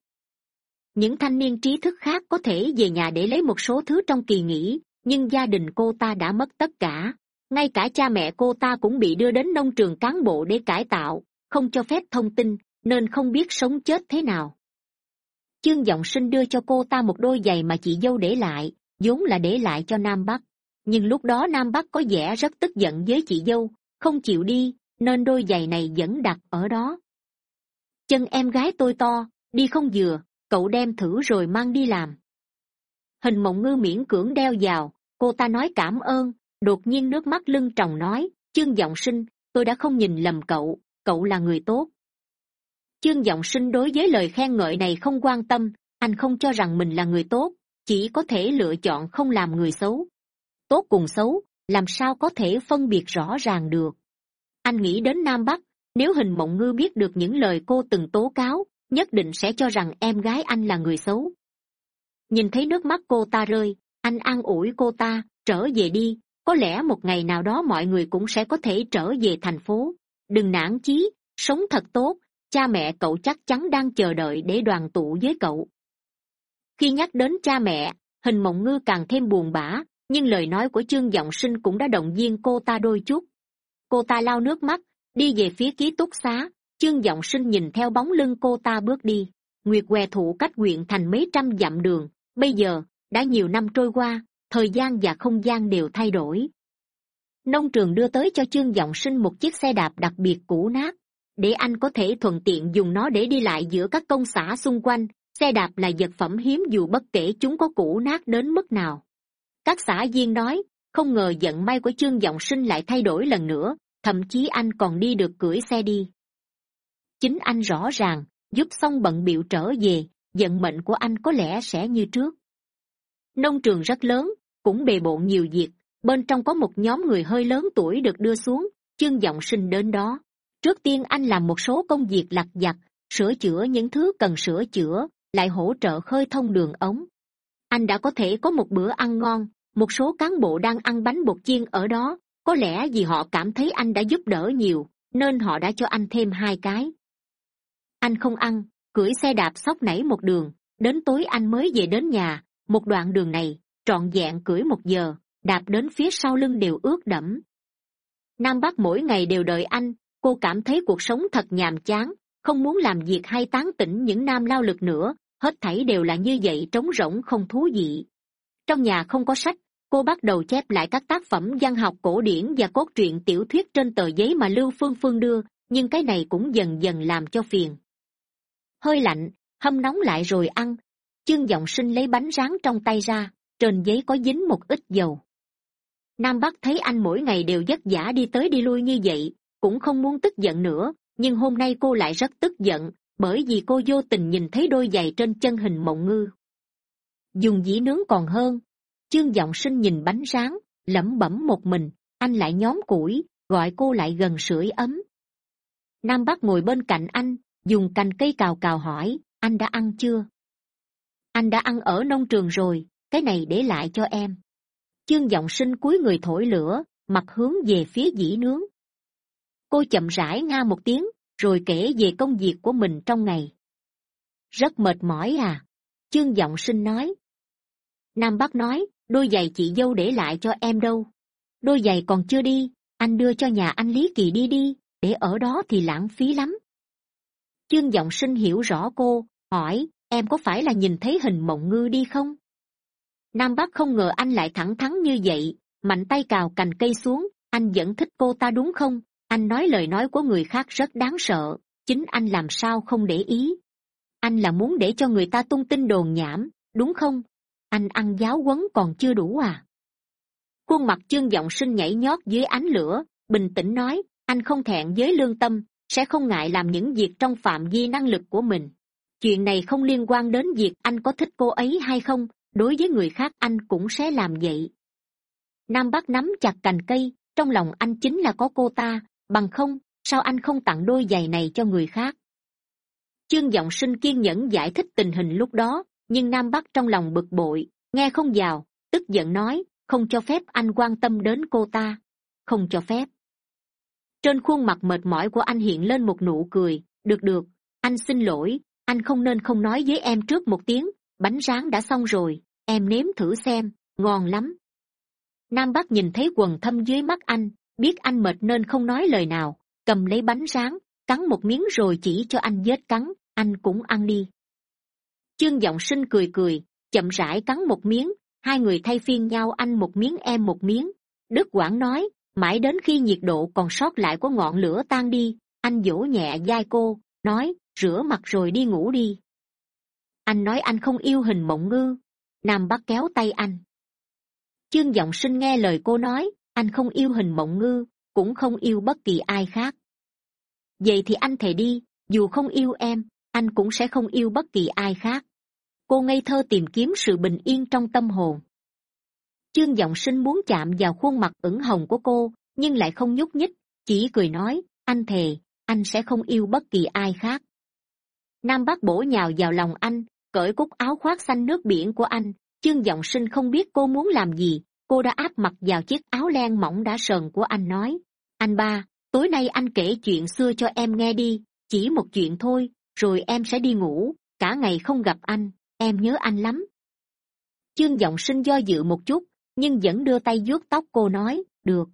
A: Những thanh niên trí thức khác có thể về nhà để lấy một số thứ trong kỳ nghỉ, nhưng gia đình cô ta đã mất tất cả ngay cả cha mẹ cô ta cũng bị đưa đến nông trường cán bộ để cải tạo, không cho phép thông tin, nên không biết sống chết thế nào. Chương g sinh đưa cho cô ta một đôi giày mà chị dâu để lại, vốn là để lại cho nam bắc. Nhưng lúc đó nam bắc có vẻ rất tức giận với chị dâu, không chịu đi, nên đôi giày này vẫn đặt ở đó. Chân em gái tôi to, đi không vừa, cậu đem thử rồi mang đi làm. Hình mộng ngư miễn cưỡng đeo vào, cô ta nói cảm ơn đột nhiên nước mắt lưng tròng nói, chương giọng sinh, tôi đã không nhìn lầm cậu cậu là người tốt. Chương giọng sinh đối với lời khen ngợi này không quan tâm, anh không cho rằng mình là người tốt, chỉ có thể lựa chọn không làm người xấu. Tốt cùng xấu, làm sao có thể phân biệt rõ ràng được? Anh nghĩ đến nam bắc, nếu hình mộng ngư biết được những lời cô từng tố cáo, nhất định sẽ cho rằng em gái anh là người xấu. Nhìn thấy nước mắt cô ta rơi, anh an ủi cô ta, trở về đi có lẽ một ngày nào đó mọi người cũng sẽ có thể trở về thành phố. Đừng nản chí, sống thật tốt. Cha mẹ cậu chắc chắn đang chờ đợi để đoàn tụ với cậu. Khi nhắc đến cha mẹ, hình mộng ngư càng thêm buồn bã, nhưng lời nói của chương giọng sinh cũng đã động viên cô ta đôi chút. Cô ta lau nước mắt, đi về phía ký túc xá. Chương giọng sinh nhìn theo bóng lưng cô ta bước đi. Nguyệt què thụ cách huyện thành mấy trăm dặm đường. Bây giờ, đã nhiều năm trôi qua thời gian và không gian đều thay đổi. Nông trường đưa tới cho chương giọng sinh một chiếc xe đạp đặc biệt cũ nát. Để anh có thể thuận tiện dùng nó để đi lại giữa các công xã xung quanh, xe đạp là vật phẩm hiếm dù bất kể chúng có cũ nát đến mức nào. Các xã viên nói, không ngờ giận may của chương giọng sinh lại thay đổi lần nữa, thậm chí anh còn đi được cưỡi xe đi. Chính anh rõ ràng, giúp xong bận biệu trở về, vận mệnh của anh có lẽ sẽ như trước nông trường rất lớn, cũng bề bộn nhiều việc. Bên trong có một nhóm người hơi lớn tuổi được đưa xuống, chương giọng sinh đến đó. Trước tiên anh làm một số công việc lặt vặt, sửa chữa những thứ cần sửa chữa, lại hỗ trợ khơi thông đường ống. Anh đã có thể có một bữa ăn ngon, một số cán bộ đang ăn bánh bột chiên ở đó, có lẽ vì họ cảm thấy anh đã giúp đỡ nhiều, nên họ đã cho anh thêm hai cái. Anh không ăn, cưỡi xe đạp sóc nảy một đường, đến tối anh mới về đến nhà một đoạn đường này, trọn vẹn cưỡi một giờ, đạp đến phía sau lưng đều ướt đẫm. Nam bắc mỗi ngày đều đợi anh, cô cảm thấy cuộc sống thật nhàm chán, không muốn làm việc hay tán tỉnh những nam lao lực nữa, hết thảy đều là như vậy trống rỗng không thú vị. Trong nhà không có sách, cô bắt đầu chép lại các tác phẩm văn học cổ điển và cốt truyện tiểu thuyết trên tờ giấy mà lưu phương phương đưa, nhưng cái này cũng dần dần làm cho phiền. Hơi lạnh, hâm nóng lại rồi ăn chương giọng sinh lấy bánh rán trong tay ra, trên giấy có dính một ít dầu. Nam bắc thấy anh mỗi ngày đều vất vả đi tới đi lui như vậy, cũng không muốn tức giận nữa, nhưng hôm nay cô lại rất tức giận, bởi vì cô vô tình nhìn thấy đôi giày trên chân hình mộng ngư. Dùng dĩ nướng còn hơn. Chương giọng sinh nhìn bánh rán, lẩm bẩm một mình, anh lại nhóm củi, gọi cô lại gần sưởi ấm. Nam bắc ngồi bên cạnh anh, dùng cành cây cào cào hỏi, anh đã ăn chưa? Anh đã ăn ở nông trường rồi, cái này để lại cho em. Chương giọng sinh cúi người thổi lửa, mặt hướng về phía dĩ nướng. Cô chậm rãi nga một tiếng, rồi kể về công việc của mình trong ngày. Rất mệt mỏi à chương giọng sinh nói. Nam bắc nói, đôi giày chị dâu để lại cho em đâu. Đôi giày còn chưa đi, anh đưa cho nhà anh lý kỳ đi đi, để ở đó thì lãng phí lắm. Chương giọng sinh hiểu rõ cô, hỏi em có phải là nhìn thấy hình mộng ngư đi không? Nam bắc không ngờ anh lại thẳng thắn như vậy, mạnh tay cào cành cây xuống, anh vẫn thích cô ta đúng không? Anh nói lời nói của người khác rất đáng sợ, chính anh làm sao không để ý? Anh là muốn để cho người ta tung tin đồn nhảm, đúng không? Anh ăn giáo quấn còn chưa đủ à? Khuôn mặt chương giọng sinh nhảy nhót dưới ánh lửa, bình tĩnh nói, anh không thẹn với lương tâm, sẽ không ngại làm những việc trong phạm vi năng lực của mình chuyện này không liên quan đến việc anh có thích cô ấy hay không, đối với người khác anh cũng sẽ làm vậy. Nam bắc nắm chặt cành cây, trong lòng anh chính là có cô ta, bằng không, sao anh không tặng đôi giày này cho người khác? Chương giọng sinh kiên nhẫn giải thích tình hình lúc đó, nhưng nam bắc trong lòng bực bội, nghe không vào, tức giận nói, không cho phép anh quan tâm đến cô ta. Không cho phép. Trên khuôn mặt mệt mỏi của anh hiện lên một nụ cười, được được, anh xin lỗi anh không nên không nói với em trước một tiếng, bánh rán đã xong rồi, em nếm thử xem, ngon lắm. Nam bắc nhìn thấy quần thâm dưới mắt anh, biết anh mệt nên không nói lời nào, cầm lấy bánh rán, cắn một miếng rồi chỉ cho anh vết cắn, anh cũng ăn đi. Chương giọng sinh cười cười, chậm rãi cắn một miếng, hai người thay phiên nhau anh một miếng em một miếng. Đức quảng nói, mãi đến khi nhiệt độ còn sót lại của ngọn lửa tan đi, anh dỗ nhẹ d cô, nói rửa mặt rồi đi ngủ đi. Anh nói anh không yêu hình mộng ngư. Nam bắt kéo tay anh. Chương g sinh nghe lời cô nói, anh không yêu hình mộng ngư, cũng không yêu bất kỳ ai khác. Vậy thì anh thề đi, dù không yêu em, anh cũng sẽ không yêu bất kỳ ai khác. Cô ngây thơ tìm kiếm sự bình yên trong tâm hồn. Chương giọng sinh muốn chạm vào khuôn mặt ửng hồng của cô, nhưng lại không nhúc nhích, chỉ cười nói, anh thề, anh sẽ không yêu bất kỳ ai khác nam bác bổ nhào vào lòng anh, cởi cúc áo khoác xanh nước biển của anh. Chương g sinh không biết cô muốn làm gì, cô đã áp mặt vào chiếc áo len mỏng đã sờn của anh nói. Anh ba, tối nay anh kể chuyện xưa cho em nghe đi, chỉ một chuyện thôi, rồi em sẽ đi ngủ, cả ngày không gặp anh, em nhớ anh lắm. Chương g sinh do dự một chút, nhưng vẫn đưa tay vuốt tóc cô nói, được.